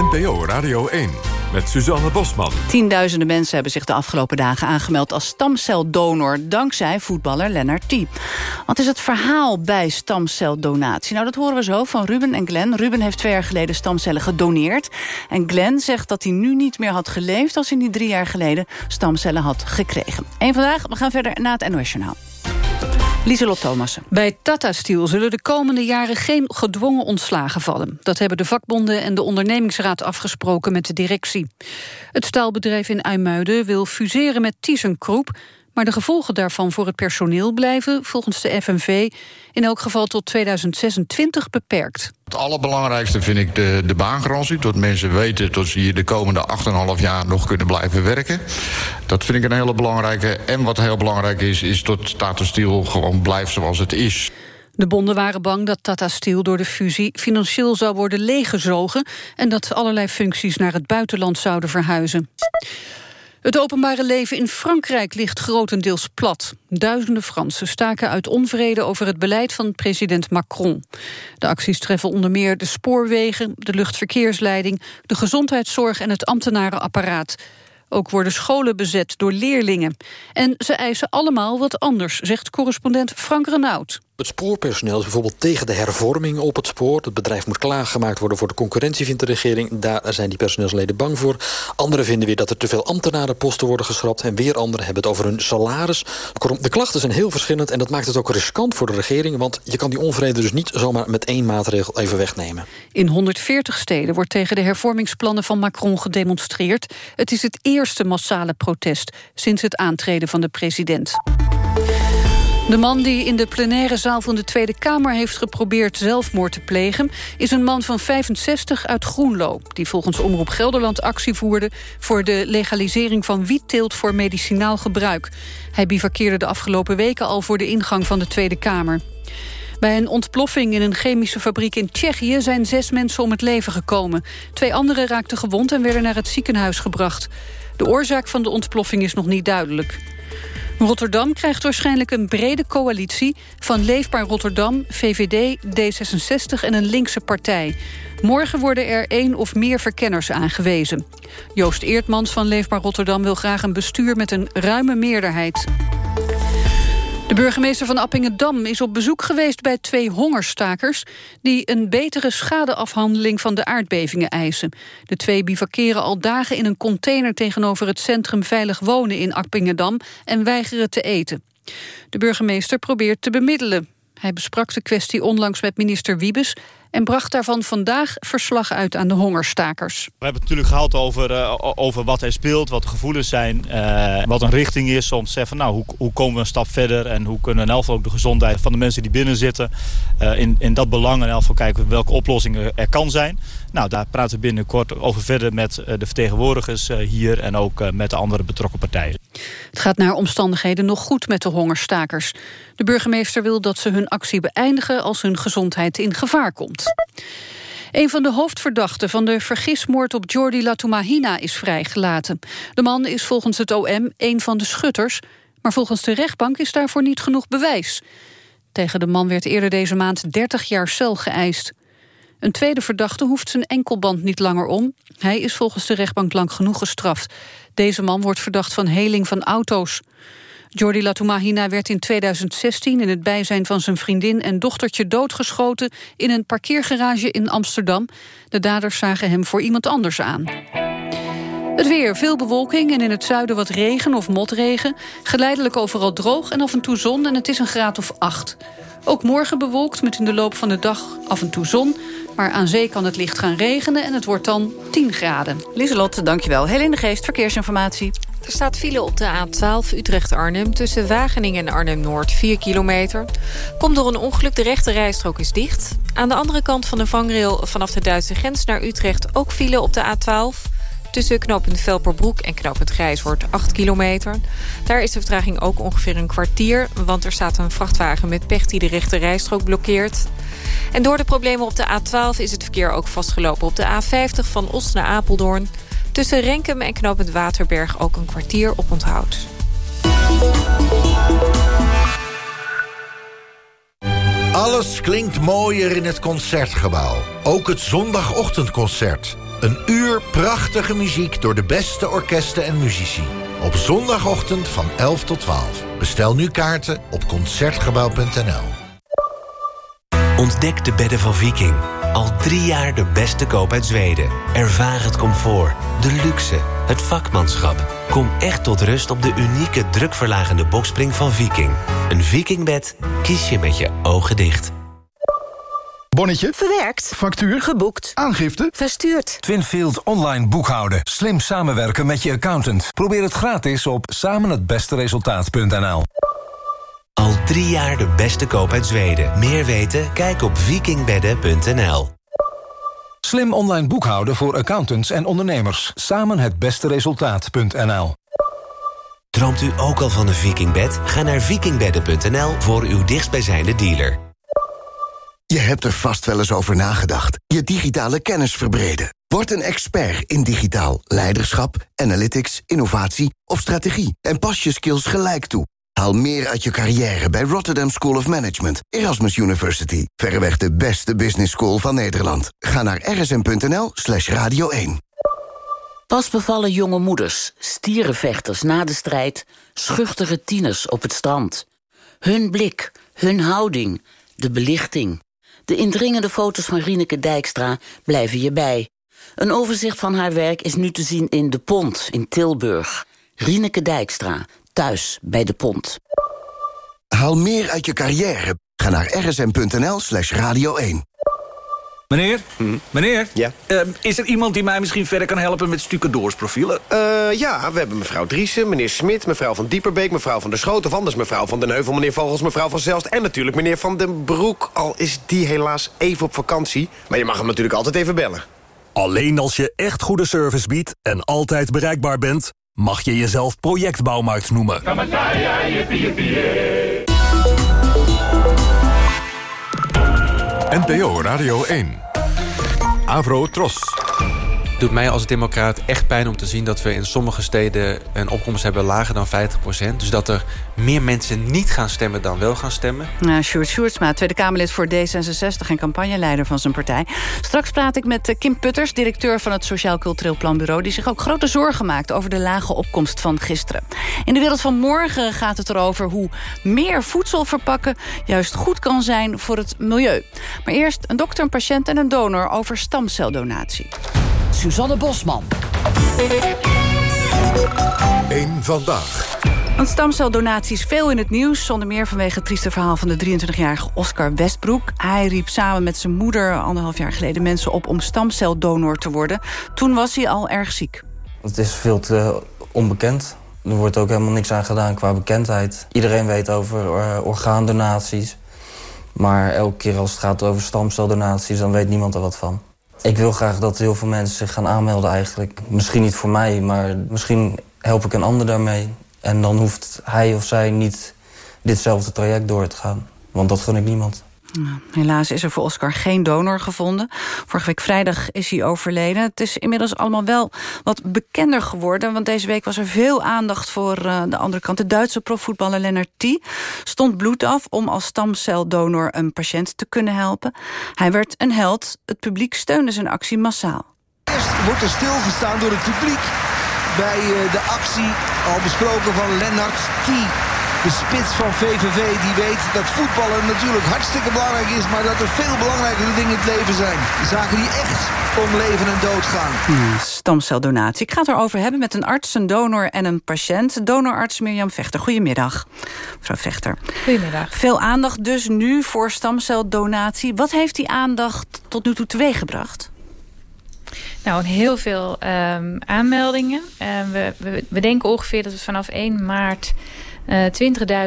NPO Radio 1 met Suzanne Bosman. Tienduizenden mensen hebben zich de afgelopen dagen aangemeld... als stamceldonor, dankzij voetballer Lennart T. Wat is het verhaal bij stamceldonatie? Nou, dat horen we zo van Ruben en Glenn. Ruben heeft twee jaar geleden stamcellen gedoneerd. En Glenn zegt dat hij nu niet meer had geleefd... als hij die drie jaar geleden stamcellen had gekregen. Eén vandaag, we gaan verder naar het NOS Journaal. Lieselot Thomassen. Bij Tata Steel zullen de komende jaren geen gedwongen ontslagen vallen. Dat hebben de vakbonden en de ondernemingsraad afgesproken met de directie. Het staalbedrijf in IJmuiden wil fuseren met ThyssenKrupp... Maar de gevolgen daarvan voor het personeel blijven, volgens de FNV... in elk geval tot 2026 beperkt. Het allerbelangrijkste vind ik de, de baangarantie. Dat mensen weten dat ze hier de komende 8,5 jaar nog kunnen blijven werken. Dat vind ik een hele belangrijke. En wat heel belangrijk is, is dat Tata Steel gewoon blijft zoals het is. De bonden waren bang dat Tata Steel door de fusie financieel zou worden leeggezogen... en dat allerlei functies naar het buitenland zouden verhuizen. Het openbare leven in Frankrijk ligt grotendeels plat. Duizenden Fransen staken uit onvrede over het beleid van president Macron. De acties treffen onder meer de spoorwegen, de luchtverkeersleiding... de gezondheidszorg en het ambtenarenapparaat. Ook worden scholen bezet door leerlingen. En ze eisen allemaal wat anders, zegt correspondent Frank Renaud. Het spoorpersoneel is bijvoorbeeld tegen de hervorming op het spoor. Het bedrijf moet klaargemaakt worden voor de concurrentie, vindt de regering. Daar zijn die personeelsleden bang voor. Anderen vinden weer dat er te veel ambtenarenposten worden geschrapt. En weer anderen hebben het over hun salaris. De klachten zijn heel verschillend en dat maakt het ook riskant voor de regering. Want je kan die onvrede dus niet zomaar met één maatregel even wegnemen. In 140 steden wordt tegen de hervormingsplannen van Macron gedemonstreerd. Het is het eerste massale protest sinds het aantreden van de president. De man die in de plenaire zaal van de Tweede Kamer heeft geprobeerd zelfmoord te plegen... is een man van 65 uit Groenlo... die volgens Omroep Gelderland actie voerde... voor de legalisering van wietteelt voor medicinaal gebruik. Hij bivakkeerde de afgelopen weken al voor de ingang van de Tweede Kamer. Bij een ontploffing in een chemische fabriek in Tsjechië... zijn zes mensen om het leven gekomen. Twee anderen raakten gewond en werden naar het ziekenhuis gebracht. De oorzaak van de ontploffing is nog niet duidelijk. Rotterdam krijgt waarschijnlijk een brede coalitie... van Leefbaar Rotterdam, VVD, D66 en een linkse partij. Morgen worden er één of meer verkenners aangewezen. Joost Eertmans van Leefbaar Rotterdam wil graag een bestuur... met een ruime meerderheid. De burgemeester van Appingedam is op bezoek geweest bij twee hongerstakers... die een betere schadeafhandeling van de aardbevingen eisen. De twee bivakeren al dagen in een container tegenover het centrum Veilig Wonen in Appingedam... en weigeren te eten. De burgemeester probeert te bemiddelen. Hij besprak de kwestie onlangs met minister Wiebes en bracht daarvan vandaag verslag uit aan de hongerstakers. We hebben het natuurlijk gehad over, uh, over wat er speelt, wat de gevoelens zijn, uh, wat een richting is om te zeggen, nou, hoe, hoe komen we een stap verder en hoe kunnen we ook de gezondheid van de mensen die binnen zitten, uh, in, in dat belang elk geval kijken welke oplossingen er kan zijn. Nou, daar praten we binnenkort over verder met de vertegenwoordigers hier en ook met de andere betrokken partijen. Het gaat naar omstandigheden nog goed met de hongerstakers. De burgemeester wil dat ze hun actie beëindigen als hun gezondheid in gevaar komt. Een van de hoofdverdachten van de vergismoord op Jordi Latumahina is vrijgelaten. De man is volgens het OM een van de schutters, maar volgens de rechtbank is daarvoor niet genoeg bewijs. Tegen de man werd eerder deze maand 30 jaar cel geëist. Een tweede verdachte hoeft zijn enkelband niet langer om. Hij is volgens de rechtbank lang genoeg gestraft. Deze man wordt verdacht van heling van auto's. Jordi Latumahina werd in 2016 in het bijzijn van zijn vriendin en dochtertje doodgeschoten in een parkeergarage in Amsterdam. De daders zagen hem voor iemand anders aan. Het weer, veel bewolking en in het zuiden wat regen of motregen. Geleidelijk overal droog en af en toe zon en het is een graad of acht. Ook morgen bewolkt met in de loop van de dag af en toe zon. Maar aan zee kan het licht gaan regenen en het wordt dan 10 graden. Lieselot, dankjewel. Helene Geest, verkeersinformatie. Er staat file op de A12 Utrecht-Arnhem... tussen Wageningen en Arnhem-Noord, 4 kilometer. Komt door een ongeluk, de rechte rijstrook is dicht. Aan de andere kant van de vangrail vanaf de Duitse grens naar Utrecht... ook file op de A12... Tussen knooppunt Velperbroek en knooppunt Grijshoort 8 kilometer. Daar is de vertraging ook ongeveer een kwartier... want er staat een vrachtwagen met pech die de rechte rijstrook blokkeert. En door de problemen op de A12 is het verkeer ook vastgelopen op de A50 van Os naar Apeldoorn... Tussen Renkum en knooppunt Waterberg ook een kwartier op onthoud. Alles klinkt mooier in het Concertgebouw. Ook het zondagochtendconcert. Een uur prachtige muziek door de beste orkesten en muzici. Op zondagochtend van 11 tot 12. Bestel nu kaarten op Concertgebouw.nl. Ontdek de bedden van Viking. Al drie jaar de beste koop uit Zweden. Ervaar het comfort, de luxe, het vakmanschap. Kom echt tot rust op de unieke drukverlagende bokspring van Viking. Een Vikingbed kies je met je ogen dicht. Bonnetje. Verwerkt. Factuur. Geboekt. Aangifte. Verstuurd. Twinfield online boekhouden. Slim samenwerken met je accountant. Probeer het gratis op samenhetbesteresultaat.nl drie jaar de beste koop uit Zweden. Meer weten? Kijk op vikingbedden.nl Slim online boekhouden voor accountants en ondernemers. Samen het beste resultaat.nl Droomt u ook al van een vikingbed? Ga naar vikingbedden.nl voor uw dichtstbijzijnde dealer. Je hebt er vast wel eens over nagedacht. Je digitale kennis verbreden. Word een expert in digitaal leiderschap, analytics, innovatie of strategie. En pas je skills gelijk toe. Haal meer uit je carrière bij Rotterdam School of Management, Erasmus University. Verreweg de beste business school van Nederland. Ga naar rsm.nl slash radio 1. Pas bevallen jonge moeders, stierenvechters na de strijd... schuchtere tieners op het strand. Hun blik, hun houding, de belichting. De indringende foto's van Rieneke Dijkstra blijven je bij. Een overzicht van haar werk is nu te zien in De Pont in Tilburg. Rieneke Dijkstra, thuis bij De Pont. Haal meer uit je carrière. Ga naar rsm.nl slash radio 1. Meneer? Meneer? Ja? is er iemand die mij misschien verder kan helpen met stucadoorsprofielen? Uh, ja, we hebben mevrouw Driessen, meneer Smit, mevrouw van Dieperbeek... mevrouw van der Schoot of anders mevrouw van den Heuvel... meneer Vogels, mevrouw van Zelst en natuurlijk meneer Van den Broek... al is die helaas even op vakantie. Maar je mag hem natuurlijk altijd even bellen. Alleen als je echt goede service biedt en altijd bereikbaar bent... mag je jezelf projectbouwmarkt noemen. NPO Radio 1. Avro Tros. Het doet mij als democraat echt pijn om te zien dat we in sommige steden een opkomst hebben lager dan 50%. Dus dat er meer mensen niet gaan stemmen dan wel gaan stemmen. Nou, Sjoerd Sjoerdsma, Tweede Kamerlid voor D66 en campagneleider van zijn partij. Straks praat ik met eh, Kim Putters, directeur van het Sociaal Cultureel Planbureau... die zich ook grote zorgen maakt over de lage opkomst van gisteren. In de wereld van morgen gaat het erover hoe meer voedsel verpakken... juist goed kan zijn voor het milieu. Maar eerst een dokter, een patiënt en een donor over stamceldonatie. Suzanne Bosman. Eén vandaag. Want stamceldonatie is veel in het nieuws. Zonder meer vanwege het trieste verhaal van de 23-jarige Oscar Westbroek. Hij riep samen met zijn moeder anderhalf jaar geleden mensen op... om stamceldonor te worden. Toen was hij al erg ziek. Het is veel te onbekend. Er wordt ook helemaal niks aan gedaan qua bekendheid. Iedereen weet over uh, orgaandonaties. Maar elke keer als het gaat over stamceldonaties... dan weet niemand er wat van. Ik wil graag dat heel veel mensen zich gaan aanmelden eigenlijk. Misschien niet voor mij, maar misschien help ik een ander daarmee. En dan hoeft hij of zij niet ditzelfde traject door te gaan. Want dat gun ik niemand. Helaas is er voor Oscar geen donor gevonden. Vorige week vrijdag is hij overleden. Het is inmiddels allemaal wel wat bekender geworden... want deze week was er veel aandacht voor uh, de andere kant. De Duitse profvoetballer Lennart T. stond bloed af... om als stamceldonor een patiënt te kunnen helpen. Hij werd een held. Het publiek steunde zijn actie massaal. Eerst wordt er stilgestaan door het publiek bij uh, de actie al besproken van Lennart T de spits van VVV die weet dat voetballen natuurlijk hartstikke belangrijk is... maar dat er veel belangrijkere dingen in het leven zijn. Zaken die echt om leven en dood gaan. Hmm, stamceldonatie. Ik ga het erover hebben met een arts, een donor en een patiënt. Donorarts Mirjam Vechter. Goedemiddag, mevrouw Vechter. Goedemiddag. Veel aandacht dus nu voor stamceldonatie. Wat heeft die aandacht tot nu toe teweeggebracht? Nou, heel veel um, aanmeldingen. Uh, we, we, we denken ongeveer dat we vanaf 1 maart uh,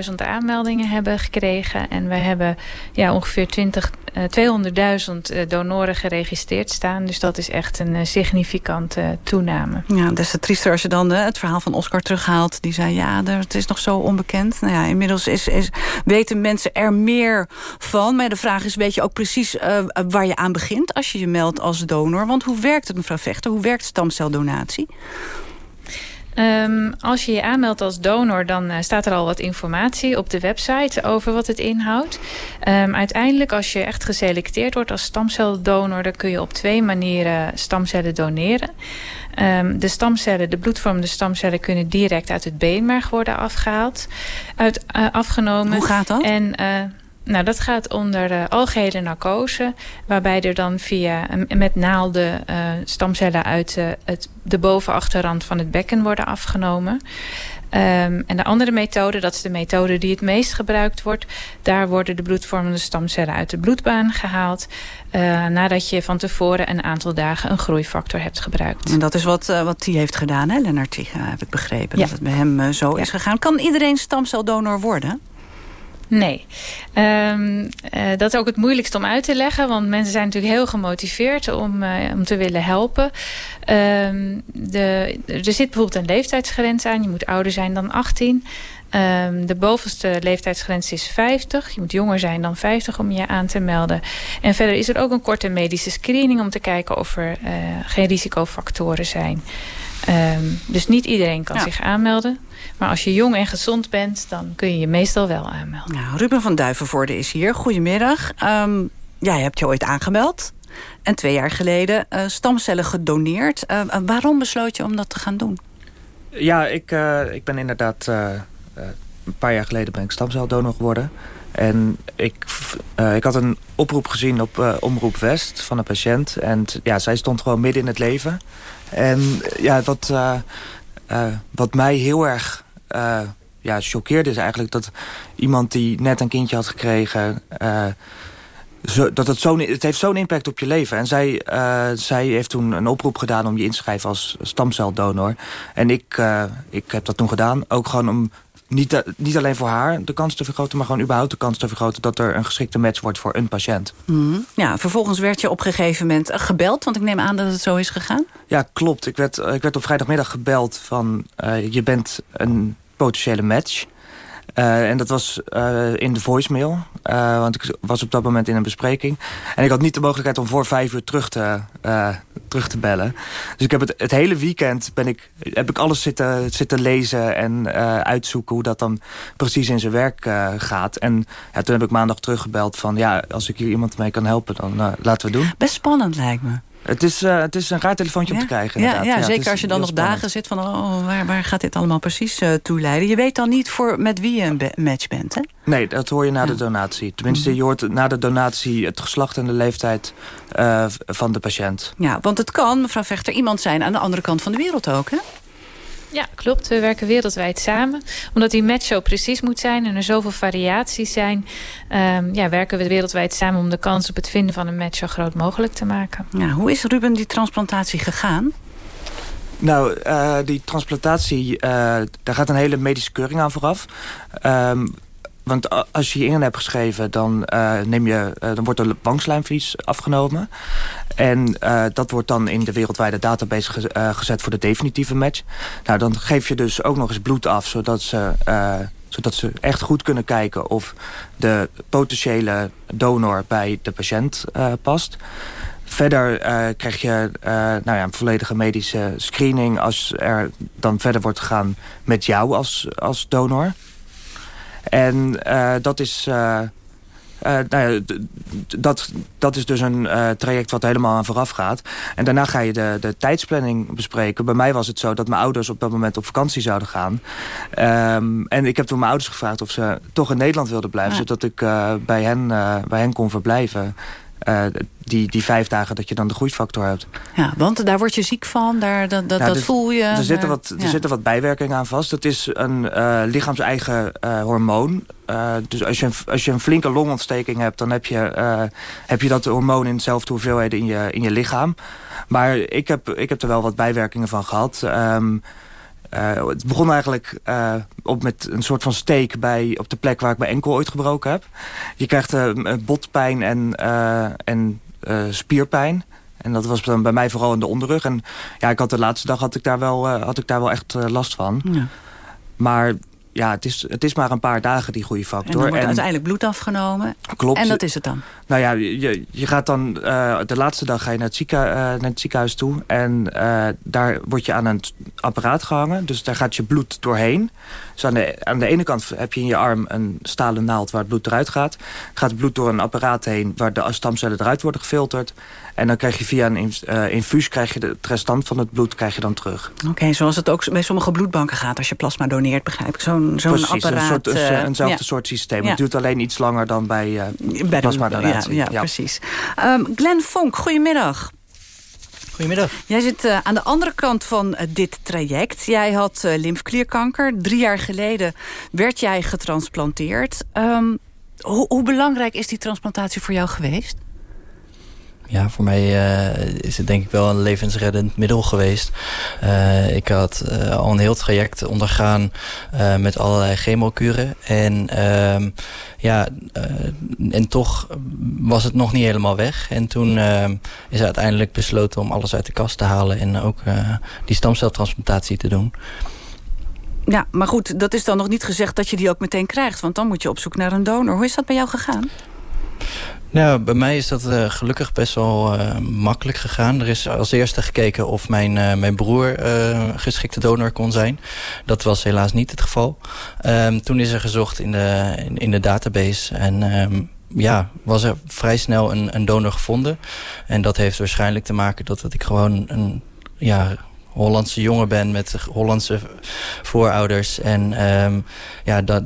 20.000 aanmeldingen hebben gekregen. En we hebben ja, ongeveer 20, uh, 200.000 donoren geregistreerd staan. Dus dat is echt een significante toename. Ja, des te triester als je dan het verhaal van Oscar terughaalt. Die zei, ja, het is nog zo onbekend. Nou ja, inmiddels is, is, weten mensen er meer van. Maar de vraag is, weet je ook precies waar je aan begint... als je je meldt als donor? Want hoe werkt het, mevrouw Vechter? Hoe werkt stamceldonatie? Ehm, als je je aanmeldt als donor, dan uh, staat er al wat informatie op de website over wat het inhoudt. Um, uiteindelijk, als je echt geselecteerd wordt als stamceldonor, dan kun je op twee manieren stamcellen doneren. Um, de stamcellen, de bloedvormende stamcellen, kunnen direct uit het beenmerg worden afgehaald, uit, uh, afgenomen. Hoe gaat dat? En uh, nou, dat gaat onder uh, algehele narcose. Waarbij er dan via met naalden uh, stamcellen uit uh, het, de bovenachterrand van het bekken worden afgenomen. Um, en de andere methode, dat is de methode die het meest gebruikt wordt. Daar worden de bloedvormende stamcellen uit de bloedbaan gehaald. Uh, nadat je van tevoren een aantal dagen een groeifactor hebt gebruikt. En dat is wat, uh, wat hij heeft gedaan, hè, Lennart Tiga, heb ik begrepen. Ja. Dat het bij hem uh, zo ja. is gegaan. Kan iedereen stamceldonor worden? Nee. Um, uh, dat is ook het moeilijkste om uit te leggen. Want mensen zijn natuurlijk heel gemotiveerd om, uh, om te willen helpen. Um, de, er zit bijvoorbeeld een leeftijdsgrens aan. Je moet ouder zijn dan 18. Um, de bovenste leeftijdsgrens is 50. Je moet jonger zijn dan 50 om je aan te melden. En verder is er ook een korte medische screening... om te kijken of er uh, geen risicofactoren zijn. Um, dus niet iedereen kan ja. zich aanmelden. Maar als je jong en gezond bent, dan kun je je meestal wel aanmelden. Nou, Ruben van Duivenvoorde is hier. Goedemiddag. Um, ja, je hebt je ooit aangemeld. En twee jaar geleden uh, stamcellen gedoneerd. Uh, uh, waarom besloot je om dat te gaan doen? Ja, ik, uh, ik ben inderdaad... Uh, een paar jaar geleden ben ik stamceldonor geworden. En ik, uh, ik had een oproep gezien op uh, Omroep West van een patiënt. En ja, zij stond gewoon midden in het leven. En ja, wat, uh, wat mij heel erg ja, choqueerde is eigenlijk... dat iemand die net een kindje had gekregen... Zo, dat het, zo, het heeft zo'n impact op je leven. En zij, zij heeft toen een oproep gedaan om je in te schrijven als stamceldonor. En ik, ik heb dat toen gedaan. Ook gewoon om niet, niet alleen voor haar de kans te vergroten... maar gewoon überhaupt de kans te vergroten... dat er een geschikte match wordt voor een patiënt. Mm. Ja, vervolgens werd je op een gegeven moment gebeld... want ik neem aan dat het zo is gegaan? Ja, klopt. Ik werd, ik werd op vrijdagmiddag gebeld van... Uh, je bent een potentiële match... Uh, en dat was uh, in de voicemail. Uh, want ik was op dat moment in een bespreking. En ik had niet de mogelijkheid om voor vijf uur terug te, terug te bellen. Dus ik heb het, het hele weekend ben ik, heb ik alles zitten, zitten lezen en uitzoeken... hoe dat dan precies in zijn werk gaat. En ja, toen heb ik maandag teruggebeld van... ja, als ik hier iemand mee kan helpen, dan laten we doen. Best spannend lijkt me. Het is, uh, het is een raar telefoontje ja? om te krijgen. Ja, ja, ja zeker als je dan nog spannend. dagen zit van... Oh, waar, waar gaat dit allemaal precies uh, toe leiden? Je weet dan niet voor met wie je een match bent, hè? Nee, dat hoor je na de donatie. Tenminste, mm. je hoort na de donatie het geslacht en de leeftijd uh, van de patiënt. Ja, want het kan, mevrouw Vechter, iemand zijn aan de andere kant van de wereld ook, hè? Ja, klopt. We werken wereldwijd samen. Omdat die match zo precies moet zijn en er zoveel variaties zijn... Um, ja, werken we wereldwijd samen om de kans op het vinden van een match zo groot mogelijk te maken. Ja, hoe is Ruben die transplantatie gegaan? Nou, uh, die transplantatie, uh, daar gaat een hele medische keuring aan vooraf. Um, want als je je in hebt geschreven, dan, uh, neem je, uh, dan wordt er bangslijmvlies afgenomen. En uh, dat wordt dan in de wereldwijde database ge gezet voor de definitieve match. Nou, dan geef je dus ook nog eens bloed af, zodat ze, zodat ze echt goed kunnen kijken... of de potentiële donor bij de patiënt past. Verder krijg je nou ja, een volledige medische screening... als er dan verder wordt gegaan met jou als, als donor... En uh, dat is... Uh, uh, nou ja, dat, dat is dus een uh, traject wat helemaal aan vooraf gaat. En daarna ga je de, de tijdsplanning bespreken. Bij mij was het zo dat mijn ouders op dat moment op vakantie zouden gaan. Um, en ik heb toen mijn ouders gevraagd of ze toch in Nederland wilden blijven... Ja. zodat ik uh, bij, hen, bij hen kon verblijven. Uh, die, die vijf dagen dat je dan de groeifactor hebt. Ja, want daar word je ziek van, daar, dat, dat, dat dus, voel je. Er zitten wat, er ja. zitten wat bijwerkingen aan vast. Het is een uh, lichaams-eigen uh, hormoon. Uh, dus als je, een, als je een flinke longontsteking hebt... dan heb je, heb je dat hormoon in dezelfde hoeveelheden in je, in je lichaam. Maar ik heb, ik heb er wel wat bijwerkingen van gehad... Um, Uh, het begon eigenlijk uh, op met een soort van steek bij, op de plek waar ik mijn enkel ooit gebroken heb. Je krijgt uh, botpijn en, en spierpijn. En dat was dan bij mij vooral in de onderrug. En ja, ik had de laatste dag had ik daar wel, had ik daar wel echt last van. Ja. Maar ja, het is, het is maar een paar dagen die groeifactor. En dan wordt uiteindelijk bloed afgenomen. Klopt. En dat is het dan? Nou ja, je, je gaat dan... Uh, de laatste dag ga je naar het, zieke, uh, naar het ziekenhuis toe. En uh, daar word je aan een apparaat gehangen. Dus daar gaat je bloed doorheen. Dus aan de, aan de ene kant heb je in je arm een stalen naald waar het bloed eruit gaat. Gaat het bloed door een apparaat heen waar de stamcellen eruit worden gefilterd. En dan krijg je via een uh, infuus krijg je de, het restant van het bloed krijg je dan terug. Oké, okay, zoals het ook bij sommige bloedbanken gaat als je plasma doneert, begrijp ik. Zo'n zo'n apparaat. Een soort, uh, eenzelfde ja. soort systeem. Ja. Het duurt alleen iets langer dan bij, uh, bij plasma donatie. Ja, ja, precies. Um, Glenn Vonk, goedemiddag. Goedemiddag. Jij zit uh, aan de andere kant van uh, dit traject. Jij had uh, lymfklierkanker. Drie jaar geleden werd jij getransplanteerd. Um, hoe, hoe belangrijk is die transplantatie voor jou geweest? Ja, voor mij uh, is het denk ik wel een levensreddend middel geweest. Uh, ik had uh, al een heel traject ondergaan met allerlei chemokuren. En ja, en toch was het nog niet helemaal weg. En toen is uiteindelijk besloten om alles uit de kast te halen... en ook die stamceltransplantatie te doen. Ja, maar goed, dat is dan nog niet gezegd dat je die ook meteen krijgt. Want dan moet je op zoek naar een donor. Hoe is dat bij jou gegaan? Nou, bij mij is dat uh, gelukkig best wel uh, makkelijk gegaan. Er is als eerste gekeken of mijn, uh, mijn broer geschikte donor kon zijn. Dat was helaas niet het geval. Um, toen is er gezocht in de, in, de database. En um, ja, was er vrij snel een, een donor gevonden. En dat heeft waarschijnlijk te maken dat, dat ik gewoon een... Ja, Hollandse jongen ben met Hollandse voorouders. En um, ja, dat,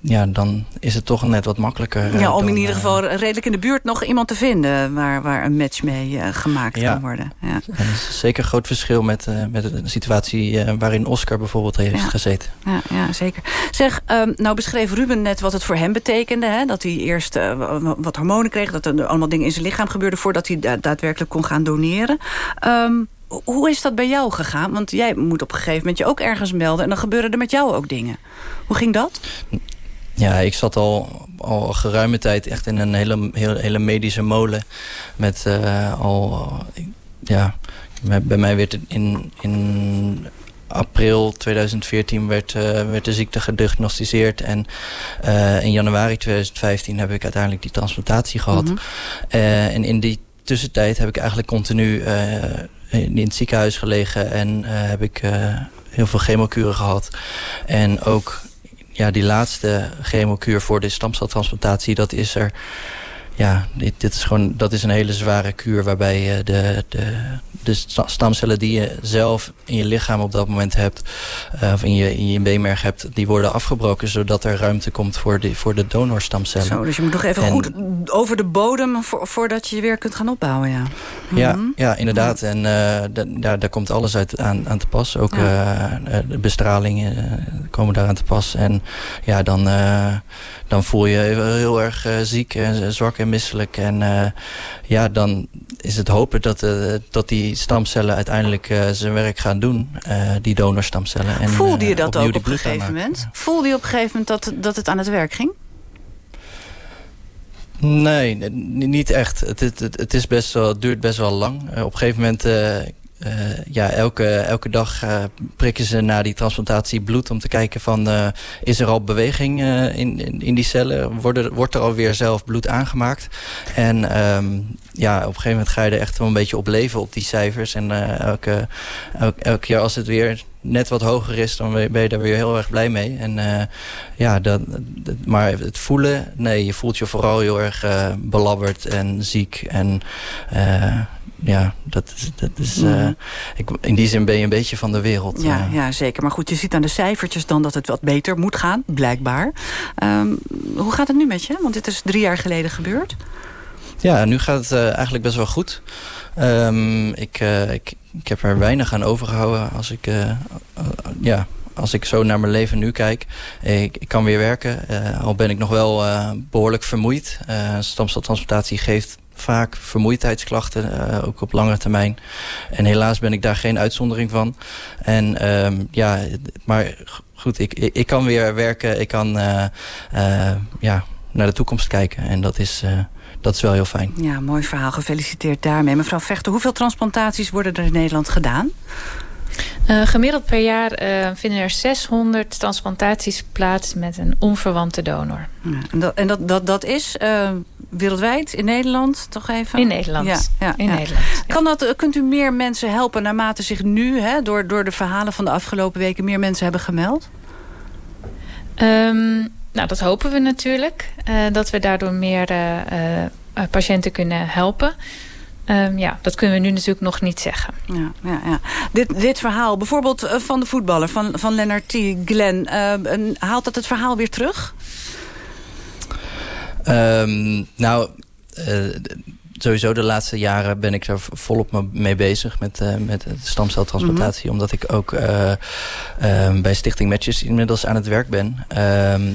ja, dan is het toch net wat makkelijker. Ja, om dan, in ieder geval redelijk in de buurt nog iemand te vinden... waar, waar een match mee uh, gemaakt ja. kan worden. Ja. En dat is zeker een groot verschil met, uh, met de situatie uh, waarin Oscar bijvoorbeeld heeft ja. gezeten. Ja, ja zeker. Zeg, um, nou beschreef Ruben net wat het voor hem betekende. Hè? Dat hij eerst wat hormonen kreeg, dat er allemaal dingen in zijn lichaam gebeurden... voordat hij da daadwerkelijk kon gaan doneren. Um, hoe is dat bij jou gegaan? Want jij moet op een gegeven moment je ook ergens melden... en dan gebeuren er met jou ook dingen. Hoe ging dat? Ja, ik zat al, al geruime tijd echt in een hele, hele, hele medische molen. Met uh, al... Ja, bij mij werd het in... in april 2014 werd, uh, werd de ziekte gediagnosticeerd. En uh, in januari 2015 heb ik uiteindelijk die transplantatie gehad. Mm -hmm. uh, en in die tussentijd heb ik eigenlijk continu in het ziekenhuis gelegen. En heb ik heel veel chemokuren gehad. En ook ja, die laatste chemokuur voor de stamceltransplantatie, dat is er. Ja, dit, dit is gewoon, dat is een hele zware kuur waarbij je de, de, de stamcellen die je zelf in je lichaam op dat moment hebt, uh, of in je, in je beenmerg hebt, die worden afgebroken zodat er ruimte komt voor de, voor de donorstamcellen. Zo, dus je moet nog even en, goed over de bodem voor, voordat je je weer kunt gaan opbouwen, ja. Ja, mm -hmm. ja inderdaad. En uh, daar, daar komt alles uit aan, aan te pas. Ook ja. uh, de bestralingen komen daar aan te pas. En ja, dan, dan voel je je heel erg ziek en zwak en misselijk. En ja, dan is het hopen dat, dat die stamcellen uiteindelijk uh, zijn werk gaan doen. Die donorstamcellen. En, Voelde je dat ook op een gegeven moment? Voelde je op een gegeven moment dat, dat het aan het werk ging? Nee, niet echt. Het, het, het, het is best wel, het duurt best wel lang. op een gegeven moment... Uh, ja, elke, elke dag uh, prikken ze na die transplantatie bloed om te kijken van uh, is er al beweging in, in, in, die cellen? Worden, wordt er alweer zelf bloed aangemaakt? En um, ja, op een gegeven moment ga je er echt wel een beetje op leven op die cijfers. En elke, elk, elke keer als het weer net wat hoger is, dan ben je daar weer heel erg blij mee. En uh, ja, dat, dat, maar het voelen, nee, je voelt je vooral heel erg uh, belabberd en ziek. En uh, ja, dat is, dat is uh, ik, in die zin ben je een beetje van de wereld. Ja, ja, zeker. Maar goed, je ziet aan de cijfertjes dan dat het wat beter moet gaan, blijkbaar. Um, hoe gaat het nu met je? Want dit is drie jaar geleden gebeurd. Ja, nu gaat het uh, eigenlijk best wel goed. Um, ik, uh, ik, ik heb er weinig aan overgehouden als ik, uh, ja, als ik zo naar mijn leven nu kijk. Ik, kan weer werken, al ben ik nog wel behoorlijk vermoeid. stamceltransplantatie geeft vaak vermoeidheidsklachten, ook op lange termijn. En helaas ben ik daar geen uitzondering van. En um, ja, maar goed, ik, ik, kan weer werken. Ik kan uh, ja, naar de toekomst kijken. En dat is, dat is wel heel fijn. Ja, mooi verhaal. Gefeliciteerd daarmee. Mevrouw Vechter, hoeveel transplantaties worden er in Nederland gedaan? Uh, gemiddeld per jaar uh, vinden er 600 transplantaties plaats met een onverwante donor. Ja, en dat, en dat, dat, dat is uh, wereldwijd, in Nederland toch even? In Nederland. Ja, ja, in ja. Nederland kan dat, kunt u meer mensen helpen naarmate zich nu, hè, door, door de verhalen van de afgelopen weken, meer mensen hebben gemeld? Um, nou, dat hopen we natuurlijk. dat we daardoor meer patiënten kunnen helpen. Um, ja, dat kunnen we nu natuurlijk nog niet zeggen. Ja, ja, ja. Dit, dit verhaal, bijvoorbeeld van de voetballer, van, van Lennart T. Glenn... Uh, haalt dat het verhaal weer terug? Um, nou, uh, sowieso de laatste jaren ben ik er volop mee bezig met, uh, met stamceltransplantatie. Mm -hmm. Omdat ik ook uh, uh, bij Stichting Matches inmiddels aan het werk ben.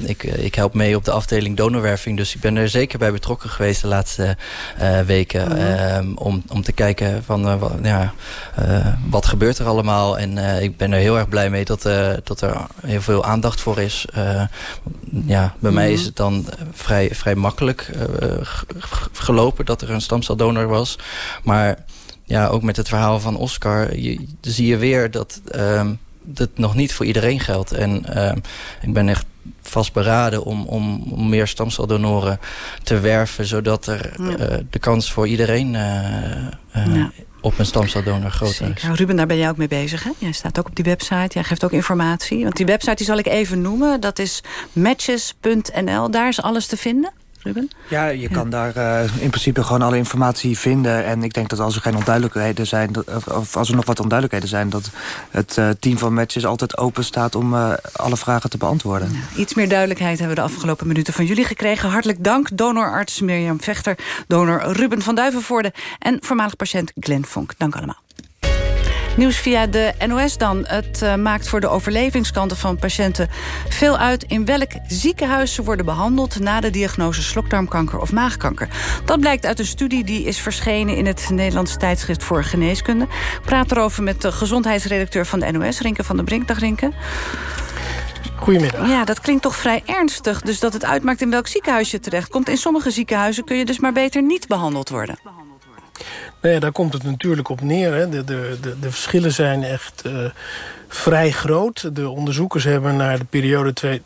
ik, ik help mee op de afdeling donorwerving. Dus ik ben er zeker bij betrokken geweest de laatste weken. Mm -hmm. om, om te kijken van wat, ja, wat gebeurt er allemaal. En ik ben er heel erg blij mee dat, dat er heel veel aandacht voor is. ja, bij mm -hmm. mij is het dan vrij, vrij makkelijk gelopen dat er een stamceldonor was. Maar ja, ook met het verhaal van Oscar je, zie je weer dat um, het nog niet voor iedereen geldt. En um, ik ben echt vastberaden om, om, om meer stamceldonoren te werven... zodat er ja. uh, de kans voor iedereen uh, uh, ja. op een stamceldonor groter is. Nou, Ruben, daar ben jij ook mee bezig, hè? Jij staat ook op die website, jij geeft ook informatie. Want die website die zal ik even noemen, dat is matches.nl. Daar is alles te vinden. Ruben? Ja, je kan daar uh, in principe gewoon alle informatie vinden. En ik denk dat als er geen onduidelijkheden zijn... Dat, of als er nog wat onduidelijkheden zijn... dat het uh, team van Matches altijd open staat om uh, alle vragen te beantwoorden. Iets meer duidelijkheid hebben we de afgelopen minuten van jullie gekregen. Hartelijk dank, donorarts Mirjam Vechter... donor Ruben van Duivenvoorde en voormalig patiënt Glenn Vonk. Dank allemaal. Nieuws via de NOS dan. Het uh, maakt voor de overlevingskanten van patiënten veel uit... in welk ziekenhuis ze worden behandeld... na de diagnose slokdarmkanker of maagkanker. Dat blijkt uit een studie die is verschenen... in het Nederlandse tijdschrift voor geneeskunde. Ik praat erover met de gezondheidsredacteur van de NOS, Rinke van der Brink. Dag Rinke. Goedemiddag. Ja, dat klinkt toch vrij ernstig. Dus dat het uitmaakt in welk ziekenhuis je terechtkomt. In sommige ziekenhuizen kun je dus maar beter niet behandeld worden. Nou ja, daar komt het natuurlijk op neer. Hè. De, de, de, verschillen zijn echt uh, vrij groot. De onderzoekers hebben naar de periode 2005-2013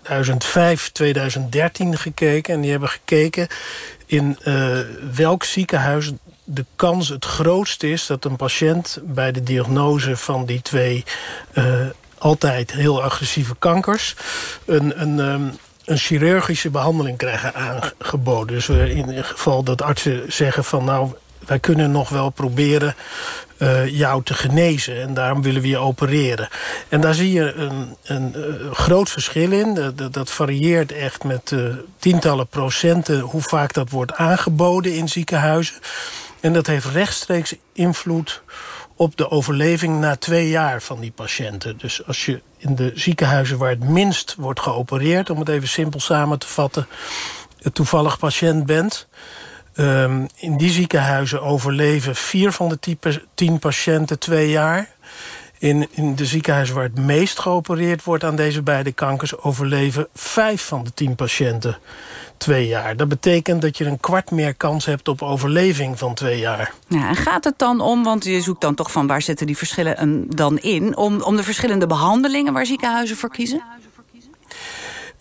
gekeken. En die hebben gekeken in uh, welk ziekenhuis de kans het grootst is... dat een patiënt bij de diagnose van die twee... Uh, altijd heel agressieve kankers... een, een um, een chirurgische behandeling krijgen aangeboden. Dus in het geval dat artsen zeggen van... nou, wij kunnen nog wel proberen uh, jou te genezen. En daarom willen we je opereren. En daar zie je een, een, een groot verschil in. Dat, dat varieert echt met uh, tientallen procenten... hoe vaak dat wordt aangeboden in ziekenhuizen. En dat heeft rechtstreeks invloed op de overleving na twee jaar van die patiënten. Dus als je in de ziekenhuizen waar het minst wordt geopereerd... om het even simpel samen te vatten, toevallig patiënt bent... Um, in die ziekenhuizen overleven vier van de tien patiënten twee jaar. In, in de ziekenhuizen waar het meest geopereerd wordt aan deze beide kankers... overleven vijf van de tien patiënten twee jaar. Dat betekent dat je een kwart meer kans hebt op overleving van twee jaar. Ja, en gaat het dan om, want je zoekt dan toch van waar zitten die verschillen dan in... om, om de verschillende behandelingen waar ziekenhuizen voor kiezen?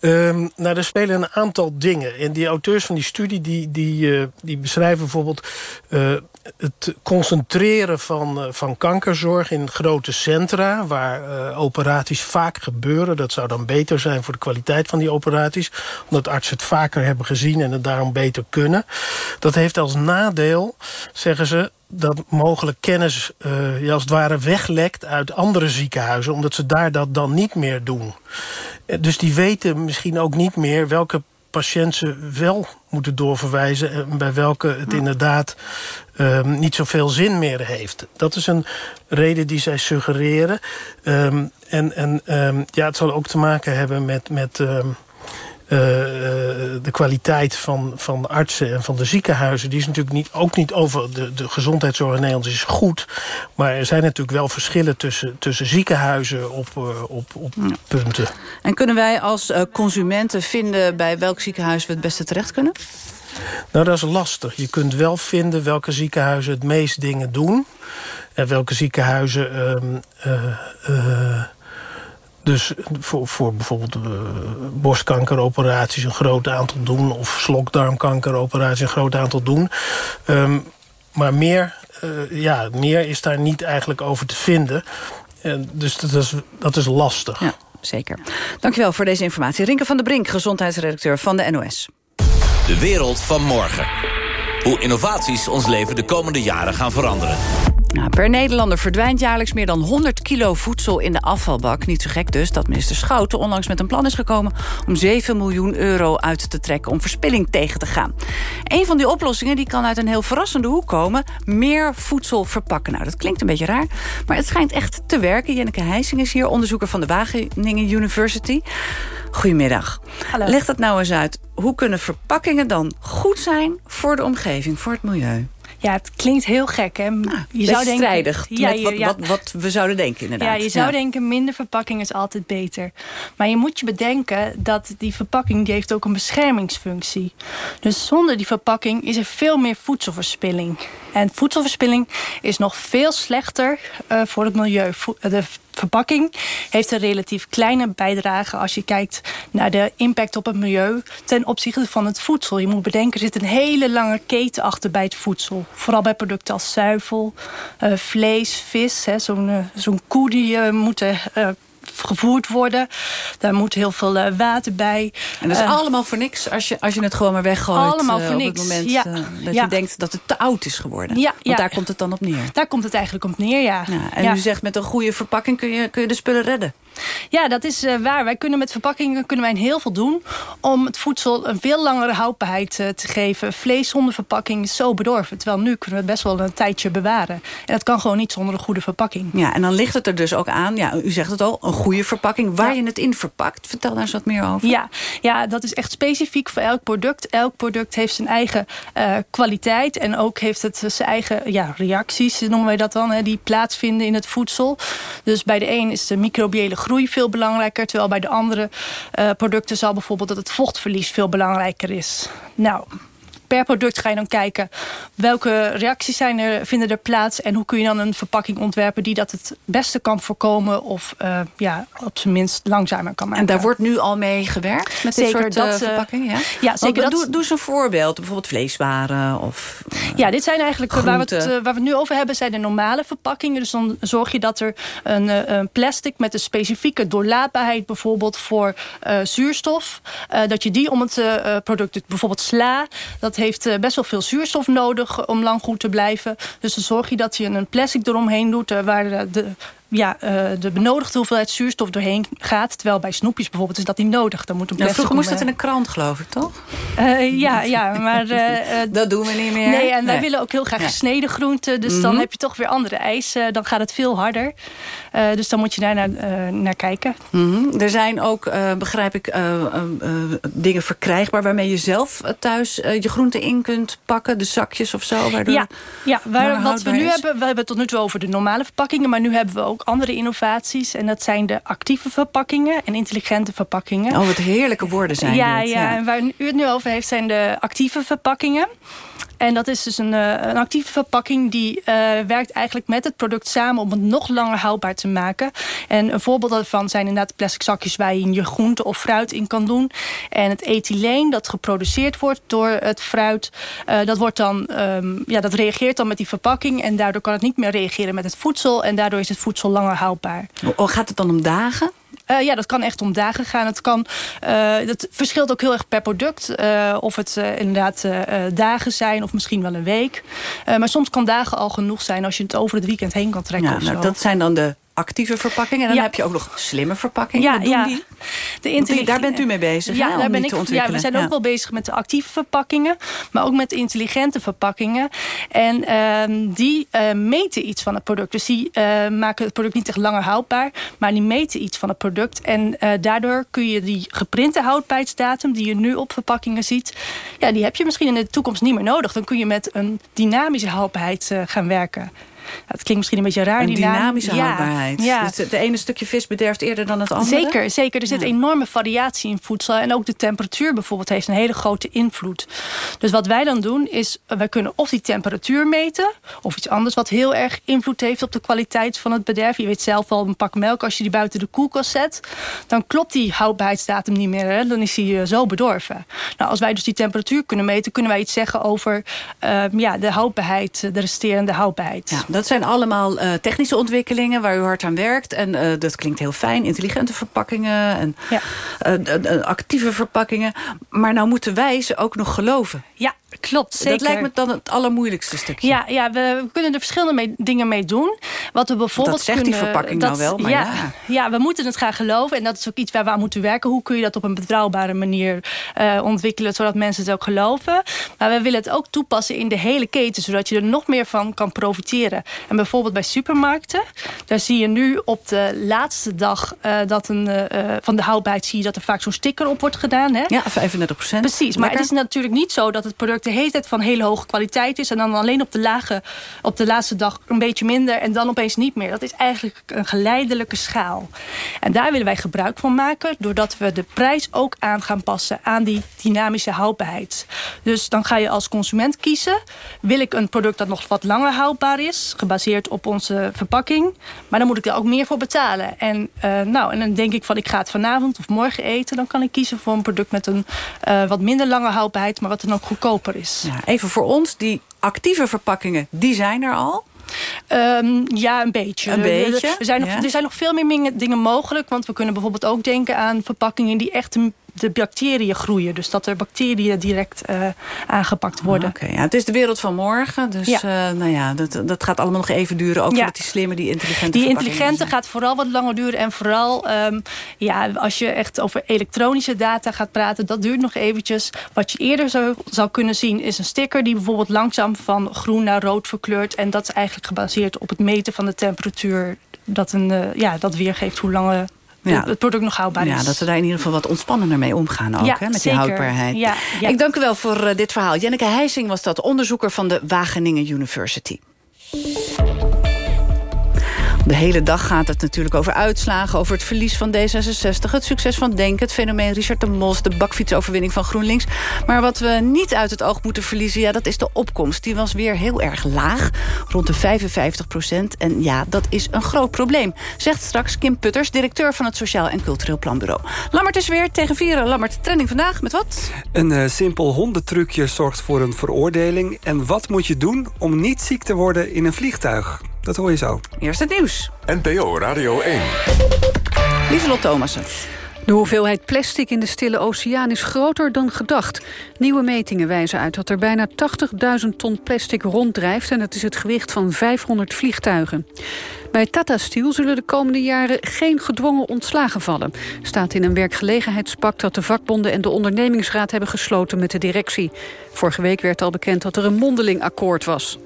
Um, nou, er spelen een aantal dingen. En die auteurs van die studie die, die, uh, die beschrijven bijvoorbeeld... Uh, het concentreren van, uh, van kankerzorg in grote centra... waar operaties vaak gebeuren. Dat zou dan beter zijn voor de kwaliteit van die operaties. Omdat artsen het vaker hebben gezien en het daarom beter kunnen. Dat heeft als nadeel, zeggen ze dat mogelijk kennis uh, als het ware weglekt uit andere ziekenhuizen... omdat ze daar dat dan niet meer doen. Dus die weten misschien ook niet meer welke patiënt ze wel moeten doorverwijzen... en bij welke het inderdaad um, niet zoveel zin meer heeft. Dat is een reden die zij suggereren. Um, en en um, ja, het zal ook te maken hebben met... met Uh, de kwaliteit van, van de artsen en van de ziekenhuizen... die is natuurlijk niet, ook niet over de, de gezondheidszorg in Nederland is goed. Maar er zijn natuurlijk wel verschillen tussen, tussen ziekenhuizen op, uh, op, op ja. punten. En kunnen wij als consumenten vinden bij welk ziekenhuis we het beste terecht kunnen? Nou, dat is lastig. Je kunt wel vinden welke ziekenhuizen het meest dingen doen. En welke ziekenhuizen... ehm, eh, eh, dus voor, voor bijvoorbeeld uh, borstkankeroperaties een groot aantal doen... of slokdarmkankeroperaties een groot aantal doen. Um, maar meer, uh, ja, meer is daar niet eigenlijk over te vinden. En dus dat is, dat is lastig. Ja, zeker. Dankjewel voor deze informatie. Rinke van der Brink, gezondheidsredacteur van de NOS. De wereld van morgen. Hoe innovaties ons leven de komende jaren gaan veranderen. Nou, per Nederlander verdwijnt jaarlijks meer dan 100 kilo voedsel in de afvalbak. Niet zo gek dus dat minister Schouten onlangs met een plan is gekomen... om 7 miljoen euro uit te trekken om verspilling tegen te gaan. Een van die oplossingen die kan uit een heel verrassende hoek komen. Meer voedsel verpakken. Nou, dat klinkt een beetje raar, maar het schijnt echt te werken. Jenneke Heijsing is hier, onderzoeker van de Wageningen University. Goedemiddag. Hallo. Leg dat nou eens uit. Hoe kunnen verpakkingen dan goed zijn voor de omgeving, voor het milieu? Ja, het klinkt heel gek, hè? Je zou denken, strijdig ja, met wat, ja, wat, wat, we zouden denken, inderdaad. Ja, je zou ja. denken, minder verpakking is altijd beter. Maar je moet je bedenken dat die verpakking die heeft ook een beschermingsfunctie. Dus zonder die verpakking is er veel meer voedselverspilling. En voedselverspilling is nog veel slechter uh, voor het milieu. De verpakking heeft een relatief kleine bijdrage... als je kijkt naar de impact op het milieu ten opzichte van het voedsel. Je moet bedenken, er zit een hele lange keten achter bij het voedsel. Vooral bij producten als zuivel, uh, vlees, vis. Zo'n uh, koe die uh, moeten gevoerd worden. Daar moet heel veel uh, water bij. En dat is uh, allemaal voor niks als je, als je het gewoon maar weggooit. Allemaal voor uh, niks. Op het moment ja. dat ja. je denkt dat het te oud is geworden. Ja, Want daar komt het dan op neer. Daar komt het eigenlijk op neer, ja. ja en u zegt met een goede verpakking kun je, kun je de spullen redden. Ja, dat is uh, waar. Wij kunnen met verpakkingen kunnen wij heel veel doen... om het voedsel een veel langere houdbaarheid uh, te geven. Vlees zonder verpakking is zo bedorven. Terwijl nu kunnen we het best wel een tijdje bewaren. En dat kan gewoon niet zonder een goede verpakking. Ja, en dan ligt het er dus ook aan, ja, u zegt het al, een goede verpakking... waar ja. je het in verpakt. Vertel daar eens wat meer over. Ja, ja, dat is echt specifiek voor elk product. Elk product heeft zijn eigen uh, kwaliteit... en ook heeft het zijn eigen ja, reacties, noemen wij dat dan... Hè, die plaatsvinden in het voedsel. Dus bij de een is de microbiële groei veel belangrijker. Terwijl bij de andere uh, producten zal bijvoorbeeld dat het vochtverlies veel belangrijker is. Nou, per product ga je dan kijken welke reacties zijn er, vinden er plaats... en hoe kun je dan een verpakking ontwerpen die dat het beste kan voorkomen... of uh, ja, op zijn minst langzamer kan maken. En daar wordt nu al mee gewerkt met zeker dit soort dat, uh, verpakkingen? Ja, ja zeker Want, dat. Doe, doe eens een voorbeeld, bijvoorbeeld vleeswaren of Ja, dit zijn eigenlijk, waar we, het, waar we het nu over hebben... zijn de normale verpakkingen. Dus dan zorg je dat er een, een plastic met een specifieke doorlaatbaarheid... bijvoorbeeld voor zuurstof, dat je die om het product... bijvoorbeeld sla, dat heeft best wel veel zuurstof nodig om lang goed te blijven. Dus dan zorg je dat je een plastic eromheen doet... waar de, ja, uh, de benodigde hoeveelheid zuurstof doorheen gaat. Terwijl bij snoepjes bijvoorbeeld is dat niet nodig. Dan moet een ja, vroeger moest het in een krant, geloof ik, toch? Uh, ja, ja, maar... Uh, dat doen we niet meer. Nee, en wij nee. willen ook heel graag gesneden groenten. Dus mm -hmm. dan heb je toch weer andere eisen. Dan gaat het veel harder. Dus dan moet je daar naar, naar kijken. Mm -hmm. Er zijn ook, begrijp ik, dingen verkrijgbaar... waarmee je zelf thuis je groenten in kunt pakken. De zakjes of zo. Waardoor ja, ja waar, wat we nu is. hebben... We hebben het tot nu toe over de normale verpakkingen. Maar nu hebben we ook andere innovaties. En dat zijn de actieve verpakkingen en intelligente verpakkingen. Oh, wat heerlijke woorden zijn ja, dit. Ja, ja, en waar u het nu over heeft zijn de actieve verpakkingen. En dat is dus een, een actieve verpakking die uh, werkt eigenlijk met het product samen om het nog langer houdbaar te maken. En een voorbeeld daarvan zijn inderdaad plastic zakjes waar je je groente of fruit in kan doen. En het ethyleen dat geproduceerd wordt door het fruit, uh, dat, wordt dan, um, ja, dat reageert dan met die verpakking. En daardoor kan het niet meer reageren met het voedsel. En daardoor is het voedsel langer houdbaar. Gaat het dan om dagen? Uh, ja, dat kan echt om dagen gaan. Het kan, uh, dat verschilt ook heel erg per product. Uh, of het inderdaad dagen zijn of misschien wel een week. maar soms kan dagen al genoeg zijn als je het over het weekend heen kan trekken. Ja, of nou, zo. dat zijn dan de actieve verpakkingen. En dan ja. heb je ook nog slimme verpakkingen. Ja, doen ja. die? De die, daar bent u mee bezig, ja, hè, daar ben ik, te ontwikkelen. Ja, we zijn ook wel bezig met de actieve verpakkingen. Maar ook met de intelligente verpakkingen. En uh, die uh, meten iets van het product. Dus die uh, maken het product niet echt langer houdbaar. Maar die meten iets van het product. En uh, daardoor kun je die geprinte houdbaarheidsdatum... die je nu op verpakkingen ziet... Ja, die heb je misschien in de toekomst niet meer nodig. Dan kun je met een dynamische houdbaarheid gaan werken. Het klinkt misschien een beetje raar. Een dynamische houdbaarheid. Ja. Dus het ene stukje vis bederft eerder dan het andere? Zeker, zeker. Er zit Ja. enorme variatie in voedsel. En ook de temperatuur bijvoorbeeld heeft een hele grote invloed. Dus wat wij dan doen is, wij kunnen of die temperatuur meten... of iets anders wat heel erg invloed heeft op de kwaliteit van het bederf. Je weet zelf wel, een pak melk, als je die buiten de koelkast zet... dan klopt die houdbaarheidsdatum niet meer. Hè? Dan is die eh, zo bedorven. Nou, als wij dus die temperatuur kunnen meten... kunnen wij iets zeggen over eh, ja, de houdbaarheid, de resterende houdbaarheid. Ja, dat zijn allemaal eh, technische ontwikkelingen waar u hard aan werkt. En eh, dat klinkt heel fijn. Intelligente verpakkingen en eh, eh, actieve verpakkingen. Maar nou moeten wij ze ook nog geloven. Ja, klopt. Zeker. Dat lijkt me dan het allermoeilijkste stukje. Ja, ja we, kunnen er verschillende mee- dingen mee doen. Wat we bijvoorbeeld Dat zegt die verpakking dat- nou wel, maar ja, ja. ja, we moeten het graag geloven. En dat is ook iets waar we aan moeten werken. Hoe kun je dat op een betrouwbare manier eh, ontwikkelen... zodat mensen het ook geloven. Maar we willen het ook toepassen in de hele keten... zodat je er nog meer van kan profiteren. En bijvoorbeeld bij supermarkten... daar zie je nu op de laatste dag eh, dat een, eh, van de houdbaarheid... zie je dat er vaak zo'n sticker op wordt gedaan. Hè? Ja, 35 procent. Precies, maar het is natuurlijk niet zo dat het product de hele tijd van hele hoge kwaliteit is... en dan alleen op de, lage, op de laatste dag een beetje minder en dan opeens niet meer. Dat is eigenlijk een geleidelijke schaal. En daar willen wij gebruik van maken... doordat we de prijs ook aan gaan passen aan die dynamische houdbaarheid. Dus dan ga je als consument kiezen... wil ik een product dat nog wat langer houdbaar is... gebaseerd op onze verpakking... maar dan moet ik er ook meer voor betalen. En, eh, nou, en dan denk ik van ik ga het vanavond of morgen eten... dan kan ik kiezen voor een product met een eh, wat minder lange houdbaarheid... maar wat dan ook goedkoper is. Ja, even voor ons, die actieve verpakkingen, die zijn er al. Ehm, ja, een beetje. Een beetje, Er zijn, nog, ja. er zijn nog veel meer dingen mogelijk. Want we kunnen bijvoorbeeld ook denken aan verpakkingen... die echt de, de bacteriën groeien. Dus dat er bacteriën direct eh, aangepakt worden. Oké, ja, het is de wereld van morgen. Dus Ja. eh, nou ja, dat, dat gaat allemaal nog even duren. Ook Ja. met die slimme, die intelligente Die intelligente gaat vooral wat langer duren. En vooral ehm, ja, als je echt over elektronische data gaat praten... dat duurt nog eventjes. Wat je eerder zou, zou kunnen zien is een sticker... die bijvoorbeeld langzaam van groen naar rood verkleurt. En dat is eigenlijk gebaseerd op het meten van de temperatuur... dat, een, eh, ja, dat weergeeft hoe lang Ja. het product nog houdbaar is. Ja, dat we daar in ieder geval wat ontspannender mee omgaan ook, Ja, hè, met zeker. die houdbaarheid. Ja, ja. Ik dank u wel voor eh, dit verhaal. Jenneke Heijsing was dat, onderzoeker van de Wageningen University. De hele dag gaat het natuurlijk over uitslagen... over het verlies van D66, het succes van Denk... het fenomeen Richard de Mos, de bakfietsoverwinning van GroenLinks. Maar wat we niet uit het oog moeten verliezen... Ja, dat is de opkomst. Die was weer heel erg laag, rond de 55 procent. En ja, dat is een groot probleem. Zegt straks Kim Putters, directeur van het Sociaal en Cultureel Planbureau. Lammert is weer tegen vieren. Lammert, trending vandaag met wat? Een eh, simpel hondentrucje zorgt voor een veroordeling. En wat moet je doen om niet ziek te worden in een vliegtuig? Dat hoor je zo. Eerst het nieuws. NPO Radio 1. Lieselot Thomassen. De hoeveelheid plastic in de Stille Oceaan is groter dan gedacht. Nieuwe metingen wijzen uit dat er bijna 80.000 ton plastic ronddrijft... en dat is het gewicht van 500 vliegtuigen. Bij Tata Steel zullen de komende jaren geen gedwongen ontslagen vallen. Staat in een werkgelegenheidspact dat de vakbonden en de ondernemingsraad hebben gesloten met de directie. Vorige week werd al bekend dat er een mondeling akkoord was.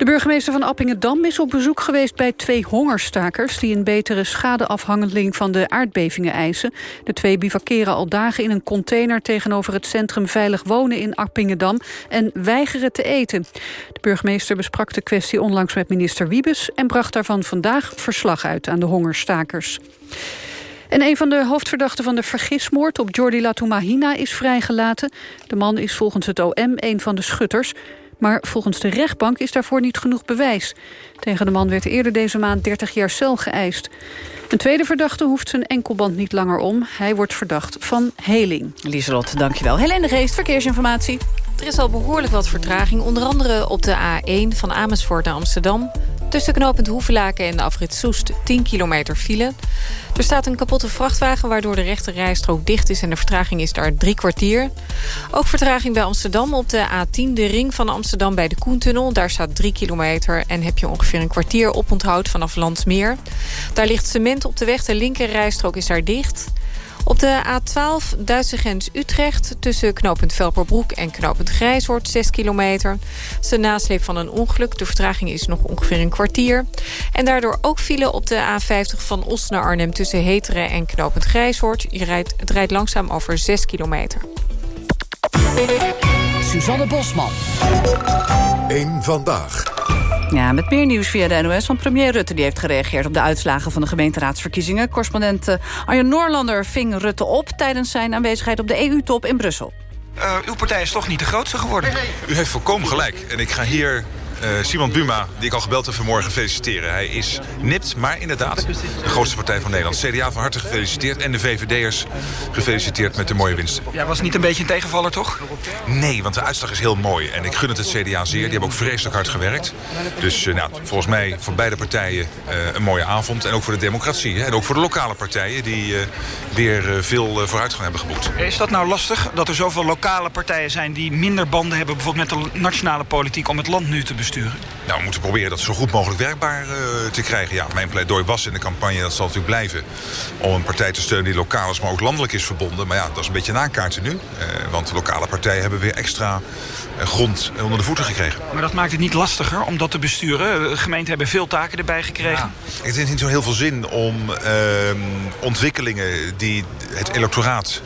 De burgemeester van Appingedam is op bezoek geweest bij twee hongerstakers... die een betere schadeafhandeling van de aardbevingen eisen. De twee bivakeren al dagen in een container tegenover het centrum Veilig Wonen in Appingedam... en weigeren te eten. De burgemeester besprak de kwestie onlangs met minister Wiebes... en bracht daarvan vandaag verslag uit aan de hongerstakers. En een van de hoofdverdachten van de vergismoord op Jordi Latumahina is vrijgelaten. De man is volgens het OM een van de schutters. Maar volgens de rechtbank is daarvoor niet genoeg bewijs. Tegen de man werd eerder deze maand 30 jaar cel geëist. Een tweede verdachte hoeft zijn enkelband niet langer om. Hij wordt verdacht van heling. Lieselot, dankjewel. Helene de Geest, verkeersinformatie. Er is al behoorlijk wat vertraging. Onder andere op de A1 van Amersfoort naar Amsterdam. Tussen knooppunt Hoevelaken en de afrit Soest 10 kilometer file. Er staat een kapotte vrachtwagen waardoor de rechte rijstrook dicht is... en de vertraging is daar drie kwartier. Ook vertraging bij Amsterdam op de A10, de ring van Amsterdam bij de Koentunnel. Daar staat drie kilometer en heb je ongeveer een kwartier oponthoud vanaf Landsmeer. Daar ligt cement op de weg, de linker rijstrook is daar dicht... Op de A12 Duitse grens Utrecht tussen knooppunt Velperbroek en knooppunt Grijshoort 6 kilometer. Het is de nasleep van een ongeluk. De vertraging is nog ongeveer een kwartier. En daardoor ook file op de A50 van Os naar Arnhem tussen Heteren en knooppunt Grijshoort. Je rijdt, het rijdt langzaam over 6 kilometer. Suzanne Bosman. Eén vandaag. Ja, met meer nieuws via de NOS. Want premier Rutte die heeft gereageerd op de uitslagen van de gemeenteraadsverkiezingen. Correspondent uh, Arjen Noorlander ving Rutte op tijdens zijn aanwezigheid op de EU-top in Brussel. Uh, uw partij is toch niet de grootste geworden? U heeft volkomen gelijk. En ik ga hier Simon Buma, die ik al gebeld heb vanmorgen, feliciteren. Hij is nipt, maar inderdaad de grootste partij van Nederland. CDA van harte gefeliciteerd en de VVD'ers gefeliciteerd met de mooie winsten. Ja, was niet een beetje een tegenvaller, toch? Nee, want de uitslag is heel mooi. En ik gun het het CDA zeer. Die hebben ook vreselijk hard gewerkt. Dus uh, nou, volgens mij voor beide partijen uh, een mooie avond. En ook voor de democratie. Hè? En ook voor de lokale partijen die weer veel vooruitgang hebben geboekt. Is dat nou lastig, dat er zoveel lokale partijen zijn... die minder banden hebben bijvoorbeeld met de nationale politiek... om het land nu te besturen? sturen. Nou, we moeten proberen dat zo goed mogelijk werkbaar uh, te krijgen. Ja, mijn pleidooi was in de campagne, dat zal natuurlijk blijven... om een partij te steunen die lokaal is, maar ook landelijk is verbonden. Maar ja, dat is een beetje een aankaarten nu. Uh, want de lokale partijen hebben weer extra uh, grond onder de voeten gekregen. Maar dat maakt het niet lastiger om dat te besturen? De gemeenten hebben veel taken erbij gekregen. Ja. Het heeft niet zo heel veel zin om ehm, ontwikkelingen die het electoraat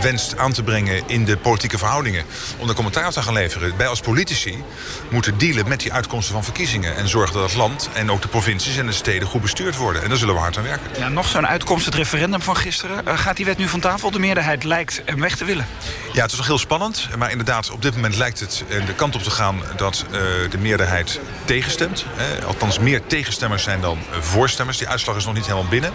wenst aan te brengen... in de politieke verhoudingen, om daar commentaar te gaan leveren. Wij als politici moeten dealen met die uitkomsten van verkiezingen. En zorgen dat het land en ook de provincies en de steden goed bestuurd worden. En daar zullen we hard aan werken. Ja, nog zo'n uitkomst, het referendum van gisteren. Uh, gaat die wet nu van tafel? De meerderheid lijkt hem weg te willen. Ja, het is nog heel spannend. Maar inderdaad, op dit moment lijkt het de kant op te gaan... dat uh, de meerderheid tegenstemt. Eh, althans, meer tegenstemmers zijn dan voorstemmers. Die uitslag is nog niet helemaal binnen.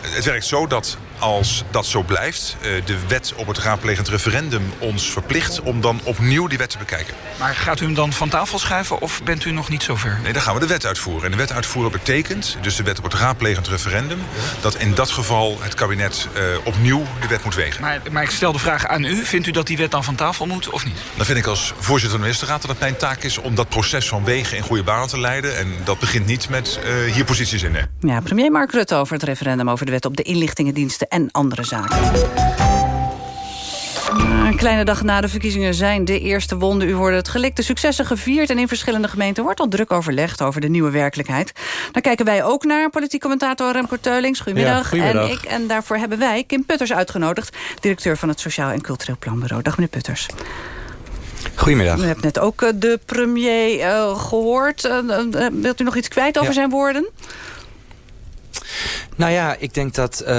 Het werkt zo dat als dat zo blijft... de wet op het raadplegend referendum ons verplicht... om dan opnieuw die wet te bekijken. Maar gaat u hem dan van tafel schuiven of bent u nog niet zover? Nee, dan gaan we de wet uitvoeren. En de wet uitvoeren betekent, dus de wet op het raadplegend referendum... dat in dat geval het kabinet uh, opnieuw de wet moet wegen. Maar, maar ik stel de vraag aan u. Vindt u dat die wet dan van tafel moet of niet? Dan vind ik als voorzitter van de ministerraad dat het mijn taak is... om dat proces van wegen in goede banen te leiden. En dat begint niet met uh, hier posities in. Ja, premier Mark Rutte over het referendum over de wet op de inlichtingendiensten en andere zaken. Een kleine dag na de verkiezingen zijn de eerste wonden. U hoorde het gelikte successen gevierd... en in verschillende gemeenten wordt al druk overlegd... over de nieuwe werkelijkheid. Daar kijken wij ook naar. Politiek commentator Remco Teulings, goedemiddag. Ja, goedemiddag. En, ik, en daarvoor hebben wij Kim Putters uitgenodigd... directeur van het Sociaal en Cultureel Planbureau. Dag meneer Putters. Goedemiddag. U hebt net ook uh, de premier uh, gehoord. Uh, wilt u nog iets kwijt over ja. zijn woorden? Nou ja, ik denk dat uh, uh,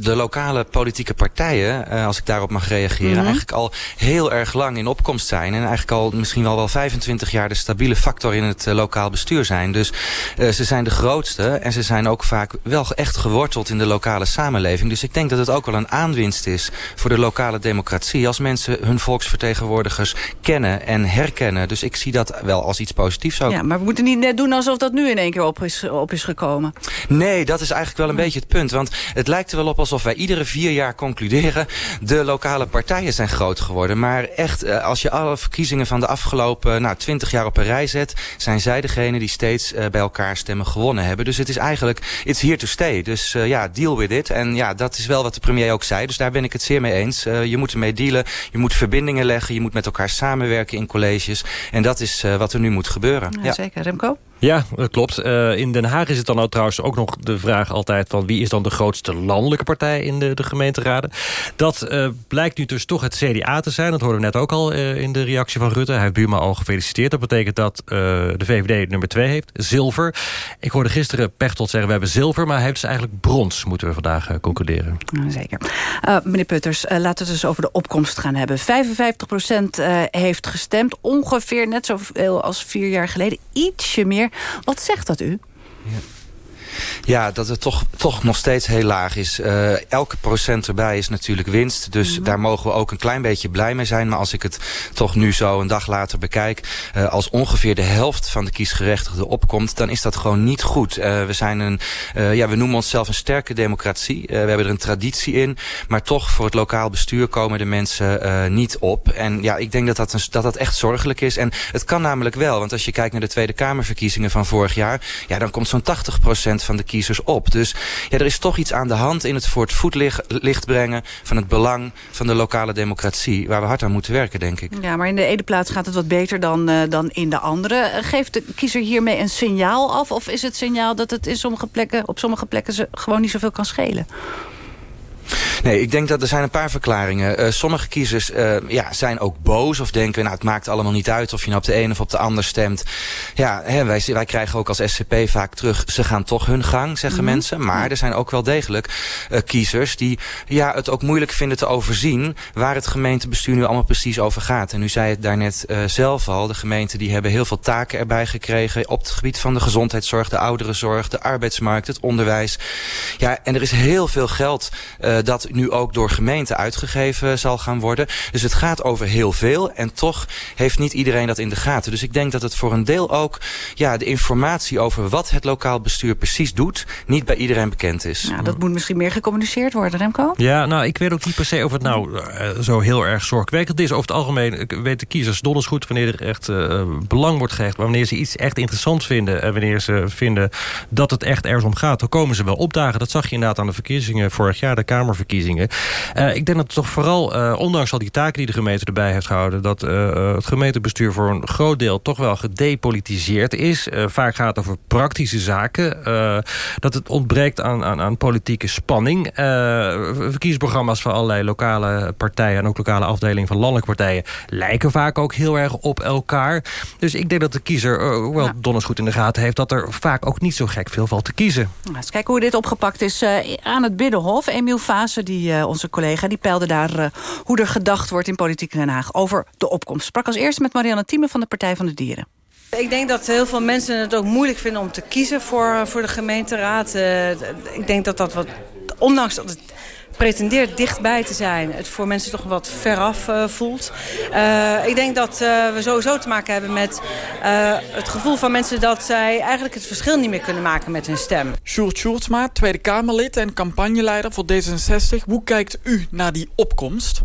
de lokale politieke partijen, uh, als ik daarop mag reageren, mm -hmm. eigenlijk al heel erg lang in opkomst zijn. En eigenlijk al misschien wel wel 25 jaar de stabiele factor in het lokaal bestuur zijn. Dus ze zijn de grootste en ze zijn ook vaak wel echt geworteld in de lokale samenleving. Dus ik denk dat het ook wel een aanwinst is voor de lokale democratie als mensen hun volksvertegenwoordigers kennen en herkennen. Dus ik zie dat wel als iets positiefs ook. Ja, maar we moeten niet net doen alsof dat nu in één keer op is, op is gekomen. Nee, dat is eigenlijk wel een beetje het punt. Want het lijkt er wel op alsof wij iedere vier jaar concluderen... de lokale partijen zijn groot geworden. Maar echt, als je alle verkiezingen van de afgelopen nou, 20 jaar op een rij zet... zijn zij degene die steeds uh, bij elkaar stemmen gewonnen hebben. Dus het is eigenlijk, it's here to stay. Dus uh, ja, deal with it. En ja, dat is wel wat de premier ook zei. Dus daar ben ik het zeer mee eens. Uh, je moet ermee dealen, je moet verbindingen leggen... je moet met elkaar samenwerken in colleges. En dat is wat er nu moet gebeuren. Ja, ja. Zeker. Remco? Ja, dat klopt. Uh, in Den Haag is het dan trouwens ook nog de vraag altijd... van wie is dan de grootste landelijke partij in de, de gemeenteraden. Dat uh, blijkt nu dus toch het CDA te zijn. Dat hoorden we net ook al uh, in de reactie van Rutte. Hij heeft Buma al gefeliciteerd. Dat betekent dat de VVD nummer 2 heeft, zilver. Ik hoorde gisteren Pechtold zeggen we hebben zilver... maar hij heeft dus eigenlijk brons, moeten we vandaag concluderen. Zeker. meneer Putters, laten we het dus over de opkomst gaan hebben. 55 procent heeft gestemd. Ongeveer net zoveel als vier jaar geleden. Ietsje meer. Wat zegt dat u? Ja. Ja, dat het toch, toch nog steeds heel laag is. Uh, elke procent erbij is natuurlijk winst. Dus mm -hmm. daar mogen we ook een klein beetje blij mee zijn. Maar als ik het toch nu zo een dag later bekijk... Uh, als ongeveer de helft van de kiesgerechtigden opkomt... dan is dat gewoon niet goed. Uh, we, zijn een, ja, we noemen onszelf een sterke democratie. we hebben er een traditie in. Maar toch, voor het lokaal bestuur komen de mensen niet op. En ja, ik denk dat dat, een, dat dat echt zorgelijk is. En het kan namelijk wel. Want als je kijkt naar de Tweede Kamerverkiezingen van vorig jaar... ja, dan komt zo'n 80 procent van de kiezers op. Dus ja, er is toch iets aan de hand in het voor het voetlicht brengen... van het belang van de lokale democratie... waar we hard aan moeten werken, denk ik. Ja, maar in de ene plaats gaat het wat beter dan, uh, dan in de andere. Geeft de kiezer hiermee een signaal af? Of is het signaal dat het in sommige plekken, op sommige plekken ze gewoon niet zoveel kan schelen? Nee, ik denk dat er zijn een paar verklaringen. Uh, sommige kiezers uh, ja, zijn ook boos of denken... nou, het maakt allemaal niet uit of je nou op de een of op de ander stemt. Ja, hè, wij, wij krijgen ook als SCP vaak terug... ze gaan toch hun gang, zeggen mm -hmm. mensen. Maar er zijn ook wel degelijk uh, kiezers... die ja, het ook moeilijk vinden te overzien... waar het gemeentebestuur nu allemaal precies over gaat. En u zei het daarnet zelf al. De gemeenten die hebben heel veel taken erbij gekregen... op het gebied van de gezondheidszorg, de ouderenzorg... de arbeidsmarkt, het onderwijs. Ja, en er is heel veel geld dat nu ook door gemeenten uitgegeven zal gaan worden. Dus het gaat over heel veel en toch heeft niet iedereen dat in de gaten. Dus ik denk dat het voor een deel ook ja, de informatie over wat het lokaal bestuur precies doet... niet bij iedereen bekend is. Nou, dat moet misschien meer gecommuniceerd worden, Remco? Ja, nou, ik weet ook niet per se of het nou uh, zo heel erg zorgwekkend is. Over het algemeen weten kiezers donders goed wanneer er echt uh, belang wordt gehecht. Wanneer ze iets echt interessant vinden en wanneer ze vinden dat het echt ergens om gaat... dan komen ze wel opdagen. Dat zag je inderdaad aan de verkiezingen vorig jaar, de Kamerverkiezingen. Uh, ik denk dat het toch vooral, uh, ondanks al die taken die de gemeente erbij heeft gehouden... dat uh, het gemeentebestuur voor een groot deel toch wel gedepolitiseerd is. vaak gaat het over praktische zaken. dat het ontbreekt aan, aan, aan politieke spanning. verkiezingsprogramma's van allerlei lokale partijen... en ook lokale afdelingen van landelijke partijen... lijken vaak ook heel erg op elkaar. Dus ik denk dat de kiezer wel ja. donders goed in de gaten heeft... dat er vaak ook niet zo gek veel valt te kiezen. Nou, eens kijken hoe dit opgepakt is aan het Binnenhof. Emiel Fase, die uh, onze collega, die peilde daar uh, hoe er gedacht wordt in Politiek Den Haag over de opkomst. Sprak als eerste met Marianne Thieme van de Partij van de Dieren. Ik denk dat heel veel mensen het ook moeilijk vinden om te kiezen voor, voor de gemeenteraad. Ik denk dat dat wat, ondanks dat het pretendeert dichtbij te zijn... het voor mensen toch wat veraf uh, voelt. Uh, ik denk dat uh, we sowieso te maken hebben met het gevoel van mensen... dat zij eigenlijk het verschil niet meer kunnen maken met hun stem. Sjoerd Sjoerdsma, Tweede Kamerlid en campagneleider voor D66. Hoe kijkt u naar die opkomst?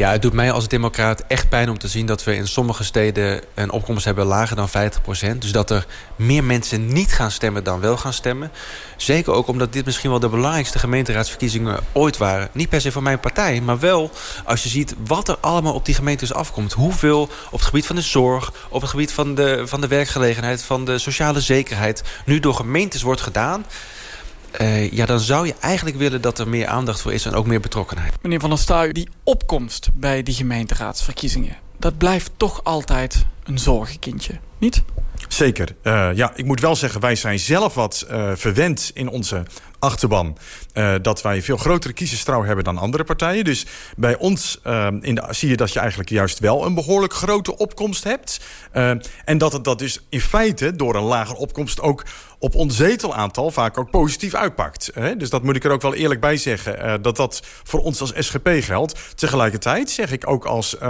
Ja, het doet mij als democraat echt pijn om te zien... dat we in sommige steden een opkomst hebben lager dan 50%. Dus dat er meer mensen niet gaan stemmen dan wel gaan stemmen. Zeker ook omdat dit misschien wel de belangrijkste gemeenteraadsverkiezingen ooit waren. Niet per se voor mijn partij, maar wel als je ziet wat er allemaal op die gemeentes afkomt. Hoeveel op het gebied van de zorg, op het gebied van de, van de werkgelegenheid... van de sociale zekerheid nu door gemeentes wordt gedaan... Uh, ja, dan zou je eigenlijk willen dat er meer aandacht voor is en ook meer betrokkenheid. Meneer Van der Staaij, die opkomst bij die gemeenteraadsverkiezingen... dat blijft toch altijd een zorgenkindje, niet? Zeker. Uh, ja, ik moet wel zeggen, wij zijn zelf wat uh, verwend in onze achterban. Uh, dat wij veel grotere kiezerstrouw hebben dan andere partijen. Dus bij ons uh, in de, zie je dat je eigenlijk juist wel een behoorlijk grote opkomst hebt. Uh, en dat het dat dus in feite door een lager opkomst ook op ons zetelaantal vaak ook positief uitpakt. Dus dat moet ik er ook wel eerlijk bij zeggen. dat dat voor ons als SGP geldt. Tegelijkertijd zeg ik ook als,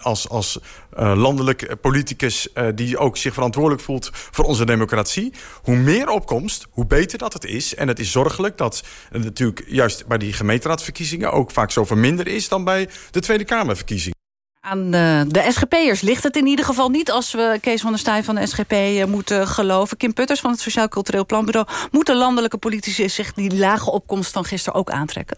als, als landelijk politicus... die ook zich verantwoordelijk voelt voor onze democratie. Hoe meer opkomst, hoe beter dat het is. En het is dat natuurlijk juist bij die gemeenteraadsverkiezingen... ook vaak zoveel minder is dan bij de Tweede Kamerverkiezingen. Aan de, de SGP'ers ligt het in ieder geval niet... als we Kees van der Staaij van de SGP uh, moeten geloven. Kim Putters van het Sociaal Cultureel Planbureau... moeten landelijke politici zich die lage opkomst van gisteren ook aantrekken?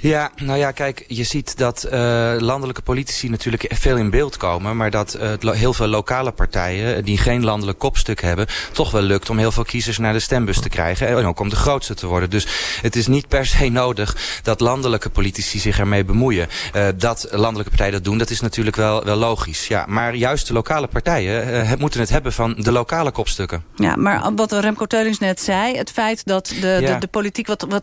Ja, nou ja, kijk, je ziet dat uh, landelijke politici natuurlijk veel in beeld komen... maar dat uh, heel veel lokale partijen die geen landelijk kopstuk hebben... toch wel lukt om heel veel kiezers naar de stembus te krijgen... en ook om de grootste te worden. Dus het is niet per se nodig dat landelijke politici zich ermee bemoeien. Uh, dat landelijke partijen dat doen, dat is natuurlijk wel, wel logisch. Ja, maar juist de lokale partijen moeten het hebben van de lokale kopstukken. Ja, maar wat Remco Teulings net zei... het feit dat de, ja. de, de politiek wat... wat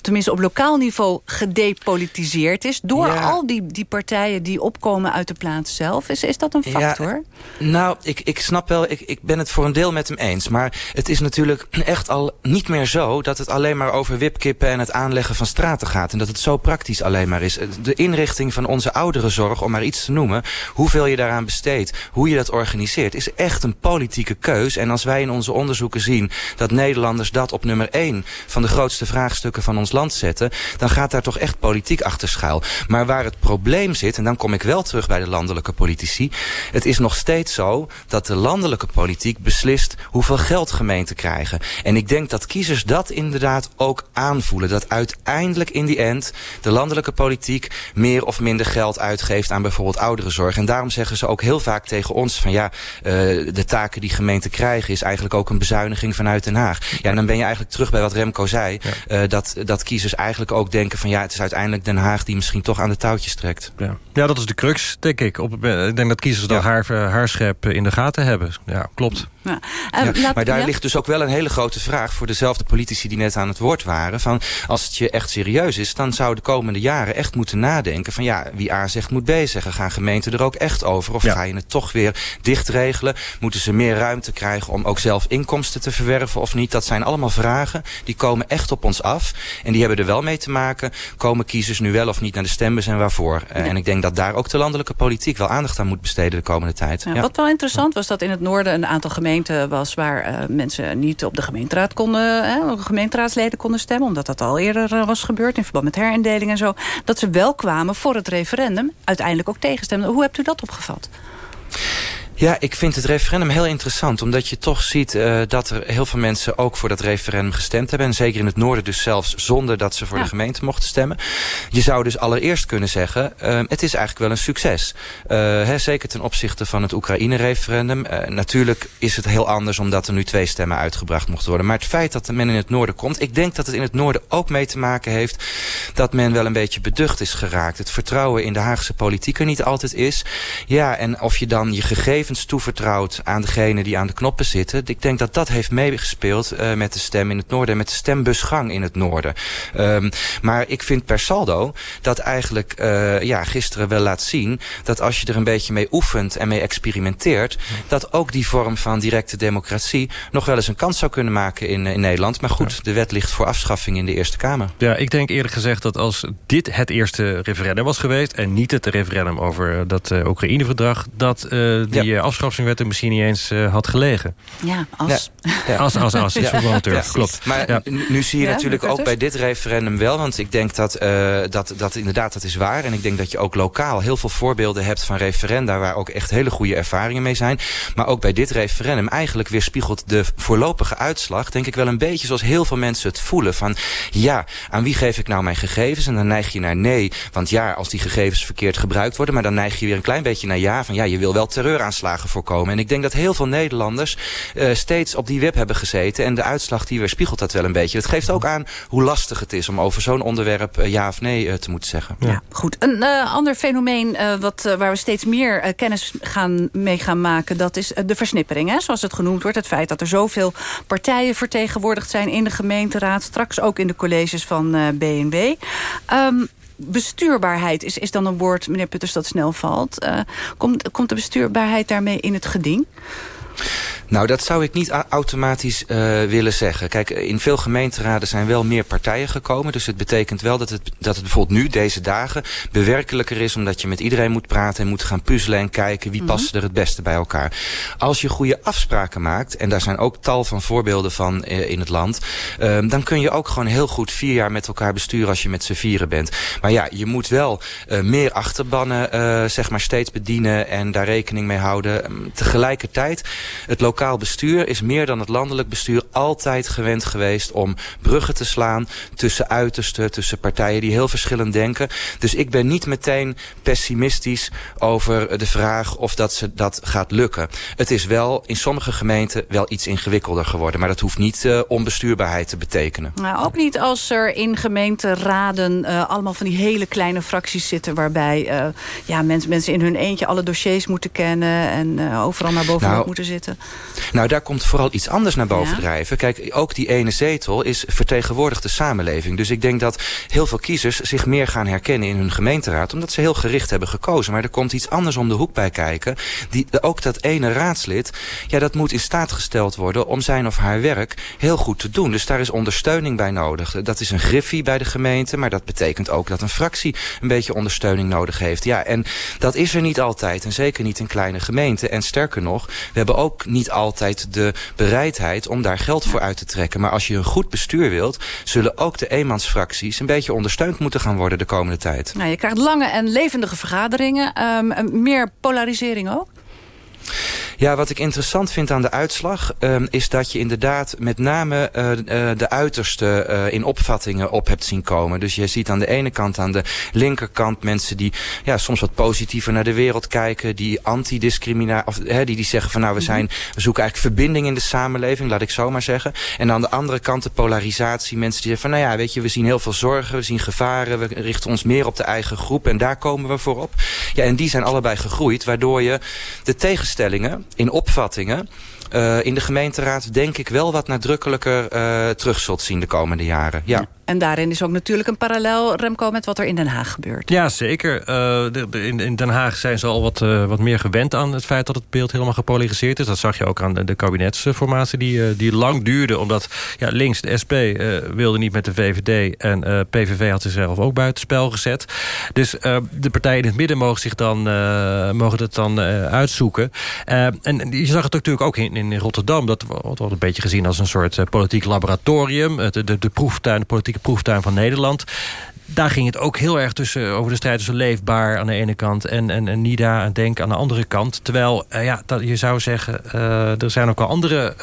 tenminste op lokaal niveau gedepolitiseerd is... door ja. al die, die partijen die opkomen uit de plaats zelf. Is, is dat een factor? Ja, nou, ik, ik snap wel, ik, ik ben het voor een deel met hem eens. Maar het is natuurlijk echt al niet meer zo... dat het alleen maar over wipkippen en het aanleggen van straten gaat. En dat het zo praktisch alleen maar is. De inrichting van onze ouderenzorg, om maar iets te noemen... hoeveel je daaraan besteedt, hoe je dat organiseert... is echt een politieke keus. En als wij in onze onderzoeken zien dat Nederlanders dat op nummer één... van de grootste vraagstukken van ons land zetten... dan gaat daar toch echt politiek achter schuil. Maar waar het probleem zit, en dan kom ik wel terug bij de landelijke politici... het is nog steeds zo dat de landelijke politiek beslist... hoeveel geld gemeenten krijgen. En ik denk dat kiezers dat inderdaad ook aanvoelen. Dat uiteindelijk in die end de landelijke politiek... meer of minder geld uitgeeft aan bijvoorbeeld ouderenzorg. En daarom zeggen ze ook heel vaak tegen ons... van ja, uh, de taken die gemeenten krijgen... is eigenlijk ook een bezuiniging vanuit Den Haag. Ja, en dan ben je eigenlijk terug bij wat Remco zei... Ja. Uh, dat dat kiezers eigenlijk ook denken van... ja, het is uiteindelijk Den Haag die misschien toch aan de touwtjes trekt. Ja, ja dat is de crux, denk ik. Op, ik denk dat kiezers dat haar, haarscherp in de gaten hebben. Ja, klopt. Ja. maar daar ligt dus ook wel een hele grote vraag... voor dezelfde politici die net aan het woord waren. Van als het je echt serieus is... dan zou de komende jaren echt moeten nadenken... van ja, wie A zegt moet B zeggen. Gaan gemeenten er ook echt over? Of ga je het toch weer dicht regelen? Moeten ze meer ruimte krijgen om ook zelf inkomsten te verwerven of niet? Dat zijn allemaal vragen die komen echt op ons af. En die hebben er wel mee te maken... komen kiezers nu wel of niet naar de stembus en waarvoor? Eh, en ik denk dat daar ook de landelijke politiek... wel aandacht aan moet besteden de komende tijd. Ja, Wat wel interessant was dat in het noorden een aantal gemeenten was... waar uh, mensen niet op de gemeenteraad konden, hè, gemeenteraadsleden konden stemmen... omdat dat al eerder uh, was gebeurd in verband met herindeling en zo... dat ze wel kwamen voor het referendum, uiteindelijk ook tegenstemden. Hoe hebt u dat opgevat? Ja, ik vind het referendum heel interessant. Omdat je toch ziet uh, dat er heel veel mensen ook voor dat referendum gestemd hebben. En zeker in het noorden dus zelfs zonder dat ze voor de gemeente mochten stemmen. Je zou dus allereerst kunnen zeggen, uh, het is eigenlijk wel een succes. Uh, hè, zeker ten opzichte van het Oekraïne-referendum. natuurlijk is het heel anders omdat er nu twee stemmen uitgebracht mochten worden. Maar het feit dat men in het noorden komt. Ik denk dat het in het noorden ook mee te maken heeft dat men wel een beetje beducht is geraakt. Het vertrouwen in de Haagse politiek er niet altijd is. Ja, en of je dan je gegevens toevertrouwd aan degene die aan de knoppen zitten. Ik denk dat dat heeft meegespeeld uh, met de stem in het noorden en met de stembusgang in het noorden. Um, maar ik vind per saldo dat eigenlijk uh, ja, gisteren wel laat zien dat als je er een beetje mee oefent en mee experimenteert, dat ook die vorm van directe democratie nog wel eens een kans zou kunnen maken in, in Nederland. Maar goed, de wet ligt voor afschaffing in de Eerste Kamer. Ja, ik denk eerlijk gezegd dat als dit het eerste referendum was geweest en niet het referendum over dat uh, Oekraïne-verdrag, dat die ja. Afschaffing er misschien niet eens uh, had gelegen. Ja, als. Ja. Als, als, als, is ja. ja. klopt. Maar nu zie je natuurlijk ook bij dit referendum wel... want ik denk dat, uh, dat, dat inderdaad dat is waar... en ik denk dat je ook lokaal heel veel voorbeelden hebt van referenda... waar ook echt hele goede ervaringen mee zijn. Maar ook bij dit referendum eigenlijk weerspiegelt de voorlopige uitslag... denk ik wel een beetje zoals heel veel mensen het voelen. Van ja, aan wie geef ik nou mijn gegevens? En dan neig je naar nee. Want ja, als die gegevens verkeerd gebruikt worden... maar dan neig je weer een klein beetje naar ja. Van ja, je wil wel terreuraanslagen voorkomen. En ik denk dat heel veel Nederlanders uh, steeds op die web hebben gezeten. En de uitslag die weerspiegelt dat wel een beetje. Het geeft ook aan hoe lastig het is om over zo'n onderwerp uh, ja of nee uh, te moeten zeggen. Ja, goed. Een ander fenomeen wat, waar we steeds meer kennis gaan, mee gaan maken... dat is de versnippering, hè, zoals het genoemd wordt. Het feit dat er zoveel partijen vertegenwoordigd zijn in de gemeenteraad. Straks ook in de colleges van. Um, bestuurbaarheid is, is dan een woord, meneer Putters, dat snel valt. Uh, komt, komt de bestuurbaarheid daarmee in het geding? Nou, dat zou ik niet automatisch uh, willen zeggen. Kijk, in veel gemeenteraden zijn wel meer partijen gekomen. Dus het betekent wel dat het, dat het bijvoorbeeld nu, deze dagen... bewerkelijker is omdat je met iedereen moet praten... en moet gaan puzzelen en kijken wie mm -hmm. past er het beste bij elkaar. Als je goede afspraken maakt... en daar zijn ook tal van voorbeelden van uh, in het land... Uh, dan kun je ook gewoon heel goed vier jaar met elkaar besturen... als je met z'n vieren bent. Maar ja, je moet wel uh, meer achterbannen zeg maar steeds bedienen... en daar rekening mee houden. Um, tegelijkertijd, het lokaal bestuur is meer dan het landelijk bestuur altijd gewend geweest om bruggen te slaan tussen uitersten, tussen partijen die heel verschillend denken. Dus ik ben niet meteen pessimistisch over de vraag of dat ze dat gaat lukken. Het is wel in sommige gemeenten wel iets ingewikkelder geworden, maar dat hoeft niet uh, onbestuurbaarheid te betekenen. Nou, ook niet als er in gemeenteraden uh, allemaal van die hele kleine fracties zitten waarbij uh, ja, mensen, mensen in hun eentje alle dossiers moeten kennen en overal maar bovenop nou, moeten zitten. Nou, daar komt vooral iets anders naar boven ja. drijven. Kijk, ook die ene zetel is vertegenwoordigt de samenleving. Dus ik denk dat heel veel kiezers zich meer gaan herkennen in hun gemeenteraad... omdat ze heel gericht hebben gekozen. Maar er komt iets anders om de hoek bij kijken. Die, ook dat ene raadslid, ja, dat moet in staat gesteld worden... om zijn of haar werk heel goed te doen. Dus daar is ondersteuning bij nodig. Dat is een griffie bij de gemeente, maar dat betekent ook... dat een fractie een beetje ondersteuning nodig heeft. Ja, en dat is er niet altijd. En zeker niet in kleine gemeenten. En sterker nog, we hebben ook niet altijd de bereidheid om daar geld voor uit te trekken. Maar als je een goed bestuur wilt, zullen ook de eenmansfracties een beetje ondersteund moeten gaan worden de komende tijd. Nou, je krijgt lange en levendige vergaderingen. Um, meer polarisering ook? Ja, wat ik interessant vind aan de uitslag... Um, is dat je inderdaad met name uh, uh, de uiterste uh, in opvattingen op hebt zien komen. Dus je ziet aan de ene kant, aan de linkerkant... mensen die ja, soms wat positiever naar de wereld kijken... die anti-discriminatie... of die, die zeggen van nou, we, zijn, we zoeken eigenlijk verbinding in de samenleving... laat ik zo maar zeggen. En aan de andere kant de polarisatie. Mensen die zeggen van nou ja, weet je, we zien heel veel zorgen... we zien gevaren, we richten ons meer op de eigen groep... en daar komen we voor op. Ja, en die zijn allebei gegroeid, waardoor je de tegenstellingen in opvattingen... Uh, in de gemeenteraad denk ik wel wat nadrukkelijker uh, terug zult zien de komende jaren. Ja. En daarin is ook natuurlijk een parallel, Remco, met wat er in Den Haag gebeurt. Ja, zeker. Uh, de, de, in, in, Den Haag zijn ze al wat, uh, wat meer gewend aan het feit dat het beeld helemaal gepolariseerd is. Dat zag je ook aan de, de kabinetsformatie die, uh, die lang duurde. Omdat ja, links, de SP, wilde niet met de VVD en PVV had zichzelf ook buitenspel gezet. Dus de partijen in het midden mogen, zich dan, mogen het dan uitzoeken. en je zag het natuurlijk ook in, in Rotterdam. Dat wordt een beetje gezien als een soort politiek laboratorium. De, de, de proeftuin, de politieke proeftuin van Nederland daar ging het ook heel erg tussen, over de strijd tussen Leefbaar aan de ene kant... en, en, en NIDA en Denk aan de andere kant. Terwijl, uh, ja, dat, je zou zeggen, uh, er zijn ook al andere...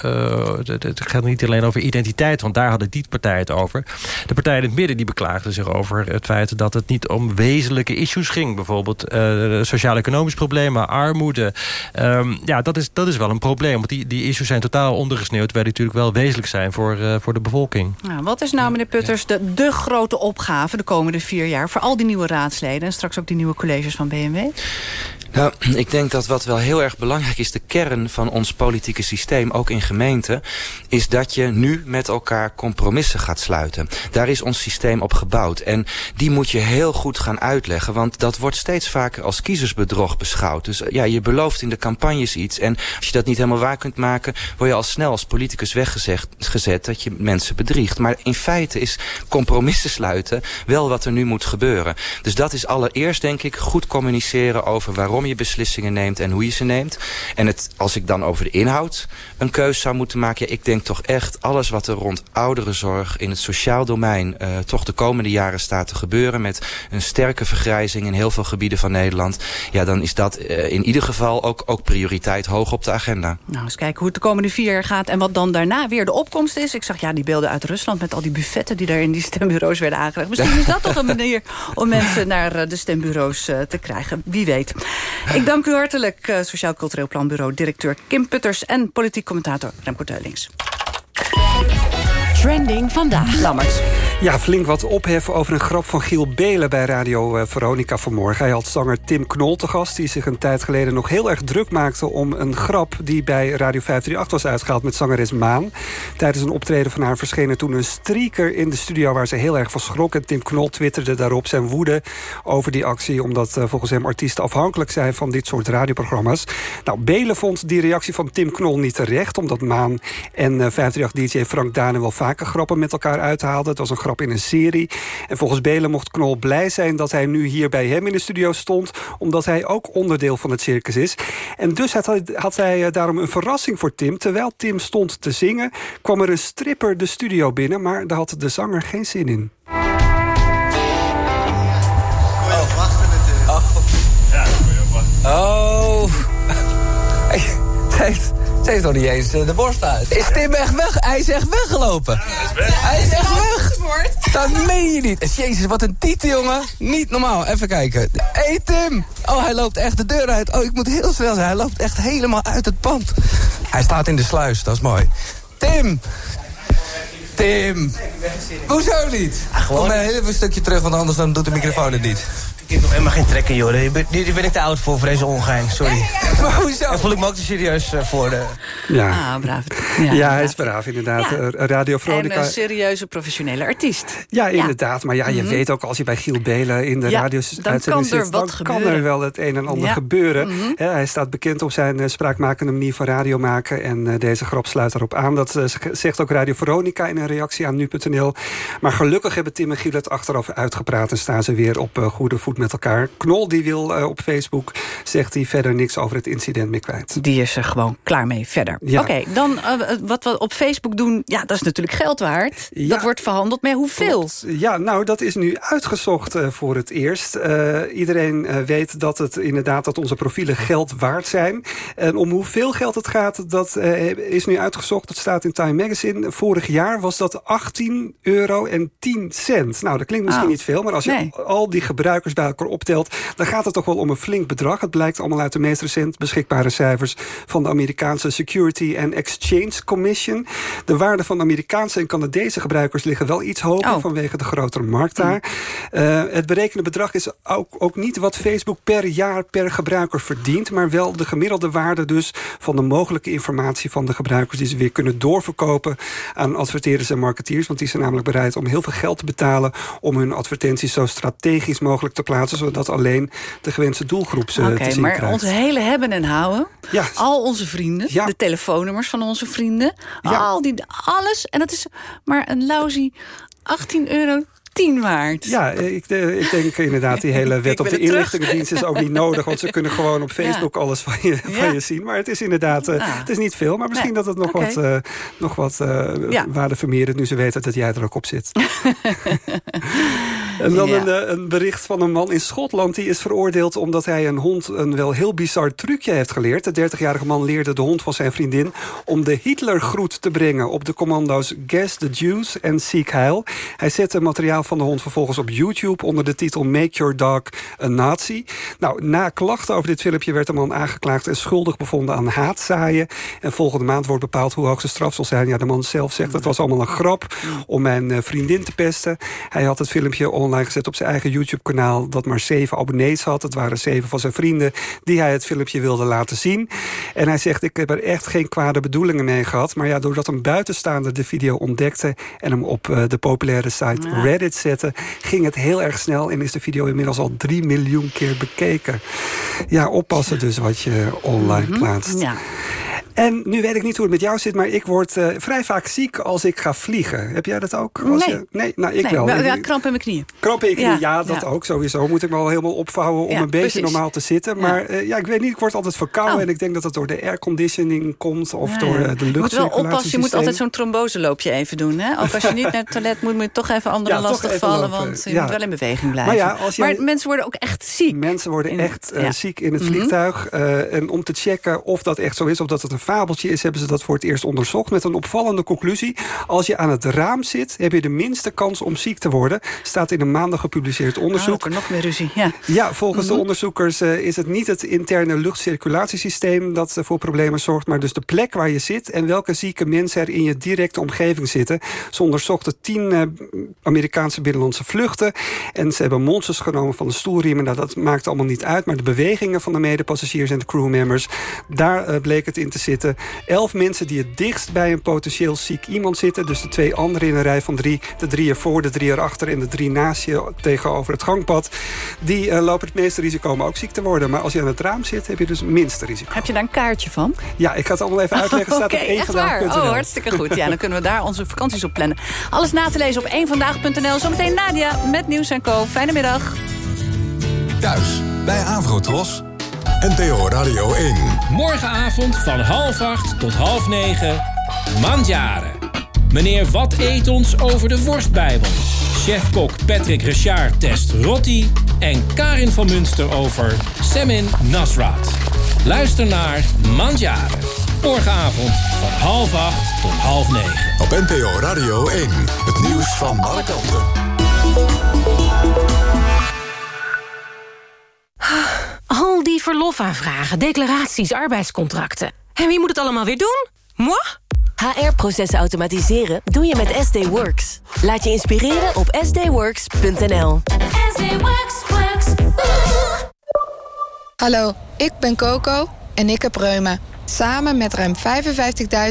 Het gaat niet alleen over identiteit, want daar hadden die partijen het over. De partijen in het midden die beklaagden zich over het feit... dat het niet om wezenlijke issues ging. Bijvoorbeeld sociaal-economisch problemen, armoede. Um, ja, dat is, dat is wel een probleem. Want die, die issues zijn totaal ondergesneeuwd... terwijl die natuurlijk wel wezenlijk zijn voor, voor de bevolking. Nou, wat is nou, meneer Putters, de, de grote opgave... de komende vier jaar voor al die nieuwe raadsleden... en straks ook die nieuwe colleges van BMW? Nou, ik denk dat wat wel heel erg belangrijk is... de kern van ons politieke systeem, ook in gemeenten... is dat je nu met elkaar compromissen gaat sluiten. Daar is ons systeem op gebouwd. En die moet je heel goed gaan uitleggen... want dat wordt steeds vaker als kiezersbedrog beschouwd. Dus ja, je belooft in de campagnes iets... en als je dat niet helemaal waar kunt maken... word je al snel als politicus weggezet dat je mensen bedriegt. Maar in feite is compromissen sluiten wel wat er nu moet gebeuren. Dus dat is allereerst, denk ik, goed communiceren over waarom je beslissingen neemt en hoe je ze neemt. En het, als ik dan over de inhoud een keus zou moeten maken... Ja, ik denk toch echt alles wat er rond ouderenzorg in het sociaal domein... Uh, toch de komende jaren staat te gebeuren... met een sterke vergrijzing in heel veel gebieden van Nederland... ja, dan is dat uh, in ieder geval ook, ook prioriteit hoog op de agenda. Nou, eens kijken hoe het de komende vier jaar gaat... en wat dan daarna weer de opkomst is. Ik zag ja, die beelden uit Rusland met al die buffetten... die daar in die stembureaus werden aangelegd. Misschien is dat toch een manier om mensen naar de stembureaus te krijgen. Wie weet. Ik dank u hartelijk, uh, Sociaal Cultureel Planbureau... directeur Kim Putters en politiek commentator Remco Teulings. Trending vandaag. Lammert. Ja, flink wat ophef over een grap van Giel Belen bij Radio uh, Veronica vanmorgen. Hij had zanger Tim Knol te gast... die zich een tijd geleden nog heel erg druk maakte... om een grap die bij Radio 538 was uitgehaald met zangeres Maan. Tijdens een optreden van haar verscheen er toen een streaker in de studio... waar ze heel erg van schrok. En Tim Knol twitterde daarop zijn woede over die actie... omdat uh, volgens hem artiesten afhankelijk zijn van dit soort radioprogramma's. Nou, Belen vond die reactie van Tim Knol niet terecht... omdat Maan en uh, 538-dj Frank Dane wel vaker grappen met elkaar uithaalden. Het was een grap in een serie. En volgens Belen mocht Knol blij zijn dat hij nu hier bij hem in de studio stond... omdat hij ook onderdeel van het circus is. En dus had hij, had hij daarom een verrassing voor Tim. Terwijl Tim stond te zingen, kwam er een stripper de studio binnen... maar daar had de zanger geen zin in. Oh, wachten natuurlijk. Oh. Ja, Oh. Hij heeft, ze heeft nog niet eens de borst uit. Is Tim echt weg? Hij is echt weggelopen. Ja, hij is weg. Hij is echt weg. Dat meen je niet. Jezus, wat een titel, jongen. Niet normaal. Even kijken. Hé, hey, Tim. Oh, hij loopt echt de deur uit. Oh, ik moet heel snel zijn. Hij loopt echt helemaal uit het pand. Hij staat in de sluis. Dat is mooi. Tim. Tim. Hoezo niet? Kom even een stukje terug, want anders dan doet de microfoon het niet. Ik heb nog helemaal geen trekken, joh. Hier ben, ben ik te oud voor, voor deze ongein. Sorry. Ja, ja, ja. Maar hoezo? Daar voel ik me ook te serieus uh, voor. De... Ja. Ah, braaf. Ja, ja hij is braaf, inderdaad. Ja. Radio Veronica. En een serieuze professionele artiest. Ja, inderdaad. Maar ja, je mm -hmm. weet ook, als je bij Giel Belen in de radio uitzending zit... dan kan er wel het een en ander gebeuren. Mm -hmm. hij staat bekend op zijn uh, spraakmakende manier van radio maken. En uh, deze grap sluit erop aan. Dat zegt ook Radio Veronica in een reactie aan nu.nl. Maar gelukkig hebben Tim en Giel het achteraf uitgepraat... en staan ze weer op goede voet met elkaar. Knol die wil uh, op Facebook, zegt hij verder niks over het incident meer kwijt. Die is er gewoon klaar mee verder. Ja. Oké, dan uh, wat we op Facebook doen, ja, dat is natuurlijk geld waard. Ja. Dat wordt verhandeld met hoeveel? Klopt. Ja, nou, dat is nu uitgezocht uh, voor het eerst. iedereen weet dat het inderdaad dat onze profielen geld waard zijn. En om hoeveel geld het gaat, dat is nu uitgezocht. Dat staat in Time Magazine. Vorig jaar was dat 18 euro en 10 cent. Nou, dat klinkt misschien Oh. niet veel, maar als je Nee. al die gebruikers bij elkaar optelt... dan gaat het toch wel om een flink bedrag. Het blijkt allemaal uit de meest recent beschikbare cijfers... van de Amerikaanse Security and Exchange Commission. De waarde van Amerikaanse en Canadese gebruikers liggen wel iets hoger... Oh. vanwege de grotere markt daar. Eh, het berekende bedrag is ook, ook niet wat Facebook per jaar per gebruiker verdient... maar wel de gemiddelde waarde dus van de mogelijke informatie van de gebruikers... die ze weer kunnen doorverkopen aan adverteerders en marketeers. Want die zijn namelijk bereid om heel veel geld te betalen... om hun advertenties zo strategisch mogelijk te plaatsen... zodat alleen de gewenste doelgroep ze te zien maar krijgt. ons hele hebben en houden. Ja. Al onze vrienden, Ja. de telefoonnummers van onze vrienden. Ja. Al die, alles. En dat is maar een lousy 18 euro 10 waard. Ja, ik, eh, ik denk inderdaad, die hele wet op de inlichtingendienst is ook niet nodig. Want ze kunnen gewoon op Facebook alles van je, van je zien. Maar het is inderdaad, eh, Ah. het is niet veel. Maar misschien Nee. dat het nog wat, eh, nog wat Ja. waarde vermeerdert... nu ze weten dat jij er ook op zit. En dan Ja. een, eh, een bericht van een man in Schotland. Die is veroordeeld omdat hij een hond een wel heel bizar trucje heeft geleerd. De 30-jarige man leerde de hond van zijn vriendin... om de Hitlergroet te brengen op de commando's Gas the Jews en Seek Heil. Hij zette het materiaal van de hond vervolgens op YouTube... onder de titel Make Your Dog a Nazi. Nou, na klachten over dit filmpje werd de man aangeklaagd... en schuldig bevonden aan haatzaaien. En volgende maand wordt bepaald hoe hoog de straf zal zijn. Ja, de man zelf zegt het was allemaal een grap om mijn eh, vriendin te pesten. Hij had het filmpje online gezet op zijn eigen YouTube-kanaal... dat maar zeven abonnees had. Het waren zeven van zijn vrienden die hij het filmpje wilde laten zien. En hij zegt, ik heb er echt geen kwade bedoelingen mee gehad. Maar ja, doordat een buitenstaander de video ontdekte... en hem op eh, de populaire site Ja. Reddit zette... ging het heel erg snel en is de video inmiddels al 3 miljoen keer bekeken. Ja, oppassen dus wat je online Mhm. plaatst. Ja. En nu weet ik niet hoe het met jou zit, maar ik word eh, vrij vaak ziek als ik ga vliegen. Heb jij dat ook? Als Nee. Je, nee, nou ik nee, wel. maar- Ja, kramp in mijn knieën. Kramp in je knie, Ja, ja, dat ja. ook sowieso. Moet ik me al helemaal opvouwen om Ja, een beetje precies. normaal te zitten. Maar eh, ja, ik weet niet, ik word altijd verkouden. Oh. En ik denk dat het door de airconditioning komt of door eh, de Je moet wel oppassen, je moet altijd zo'n tromboseloopje even doen. Hè? Ook als je niet naar het toilet moet, moet je toch even anderen lastig even vallen. lopen. Want je moet wel in beweging blijven. Maar ja, als jij- Maar mensen worden ook echt ziek. Mensen worden In- echt ziek in het Mhm. vliegtuig. En om te checken of dat echt zo is, of dat het een fabeltje is... hebben ze dat voor het eerst onderzocht met een opvallende conclusie. Als je aan het raam zit, heb je de minste kans om ziek te worden. Staat in een maandag gepubliceerd onderzoek. Oh, nog meer ruzie. Ja, Ja, volgens Mhm. de onderzoekers eh, is het niet het interne luchtcirculatiesysteem dat eh, voor problemen zorgt, maar dus de plek waar je zit en welke zieke mensen er in je directe omgeving zitten. Ze onderzochten tien eh, Amerikaanse binnenlandse vluchten en ze hebben monsters genomen van de stoelriemen. Nou, dat maakt allemaal niet uit, maar de bewegingen van de medepassagiers en de crewmembers, daar bleek het in te zitten. Elf mensen die het dichtst bij een potentieel ziek iemand zitten, dus de twee anderen in een rij van drie, de drie ervoor, de drie erachter en de drie naast je tegenover het gangpad, die eh, lopen het meeste risico om ook ziek te worden. Maar als je aan het raam zit, heb je dus het minste risico. Heb je daar een kaartje van? Ja, ik ga het allemaal even uitleggen. Staat op echt waar? Oh, hartstikke goed. Ja, dan kunnen we daar onze vakanties op plannen. Alles na te lezen op eenvandaag.nl. Zometeen Nadia met Nieuws en Co. Fijne middag. Thuis bij Avrotros. NTO Radio 1. Morgenavond van half acht tot half negen. Mandjaren. Meneer Wat eet ons over de worstbijbel. Chefkok Patrick Richard test rotti. En Karin van Munster over Semin Nasrat. Luister naar Mandjaren. Morgenavond van half acht tot half negen. Op NPO Radio 1. Het nieuws van alle kanten. Al die verlofaanvragen, declaraties, arbeidscontracten. En wie moet het allemaal weer doen? Moi? HR-processen automatiseren doe je met SD Works. Laat je inspireren op sdworks.nl. Hallo, ik ben Coco en ik heb reuma. Samen met ruim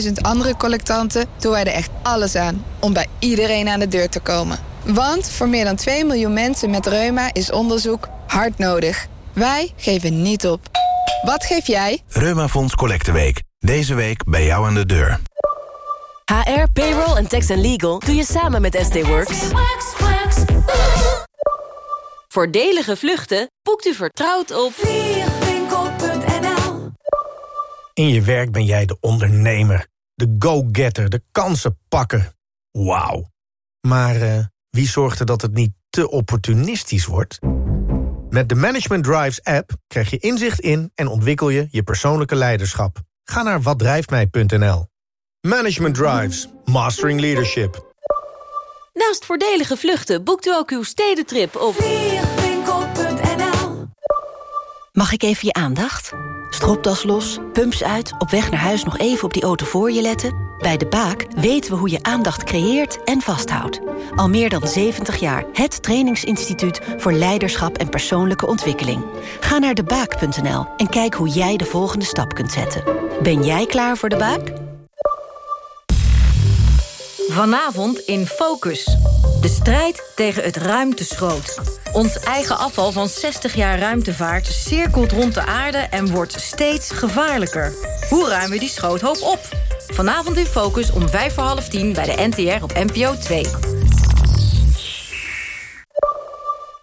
55.000 andere collectanten doen wij er echt alles aan... om bij iedereen aan de deur te komen. Want voor meer dan 2 miljoen mensen met reuma is onderzoek hard nodig. Wij geven niet op. Wat geef jij? Reumafonds Collecteweek. Deze week bij jou aan de deur. HR, payroll en tax and legal doe je samen met SD Works. Voordelige vluchten boekt u vertrouwd op vliegwinkel.nl In je werk ben jij de ondernemer, de go-getter, de kansenpakker. Wauw. Maar uh, wie zorgt er dat het niet te opportunistisch wordt? Met de Management Drives app krijg je inzicht in en ontwikkel je je persoonlijke leiderschap. Ga naar watdrijftmij.nl. Management Drives. Mastering Leadership. Naast voordelige vluchten boekt u ook uw stedentrip op vliegwinkel.nl. Mag ik even je aandacht? Stropdas los, pumps uit, op weg naar huis nog even op die auto voor je letten... Bij De Baak weten we hoe je aandacht creëert en vasthoudt. Al meer dan 70 jaar het trainingsinstituut voor leiderschap en persoonlijke ontwikkeling. Ga naar debaak.nl en kijk hoe jij de volgende stap kunt zetten. Ben jij klaar voor De Baak? Vanavond in Focus. De strijd tegen het ruimteschroot. Ons eigen afval van 60 jaar ruimtevaart cirkelt rond de aarde en wordt steeds gevaarlijker. Hoe ruimen we die schroothoop op? Vanavond in Focus om vijf voor half tien bij de NTR op NPO 2.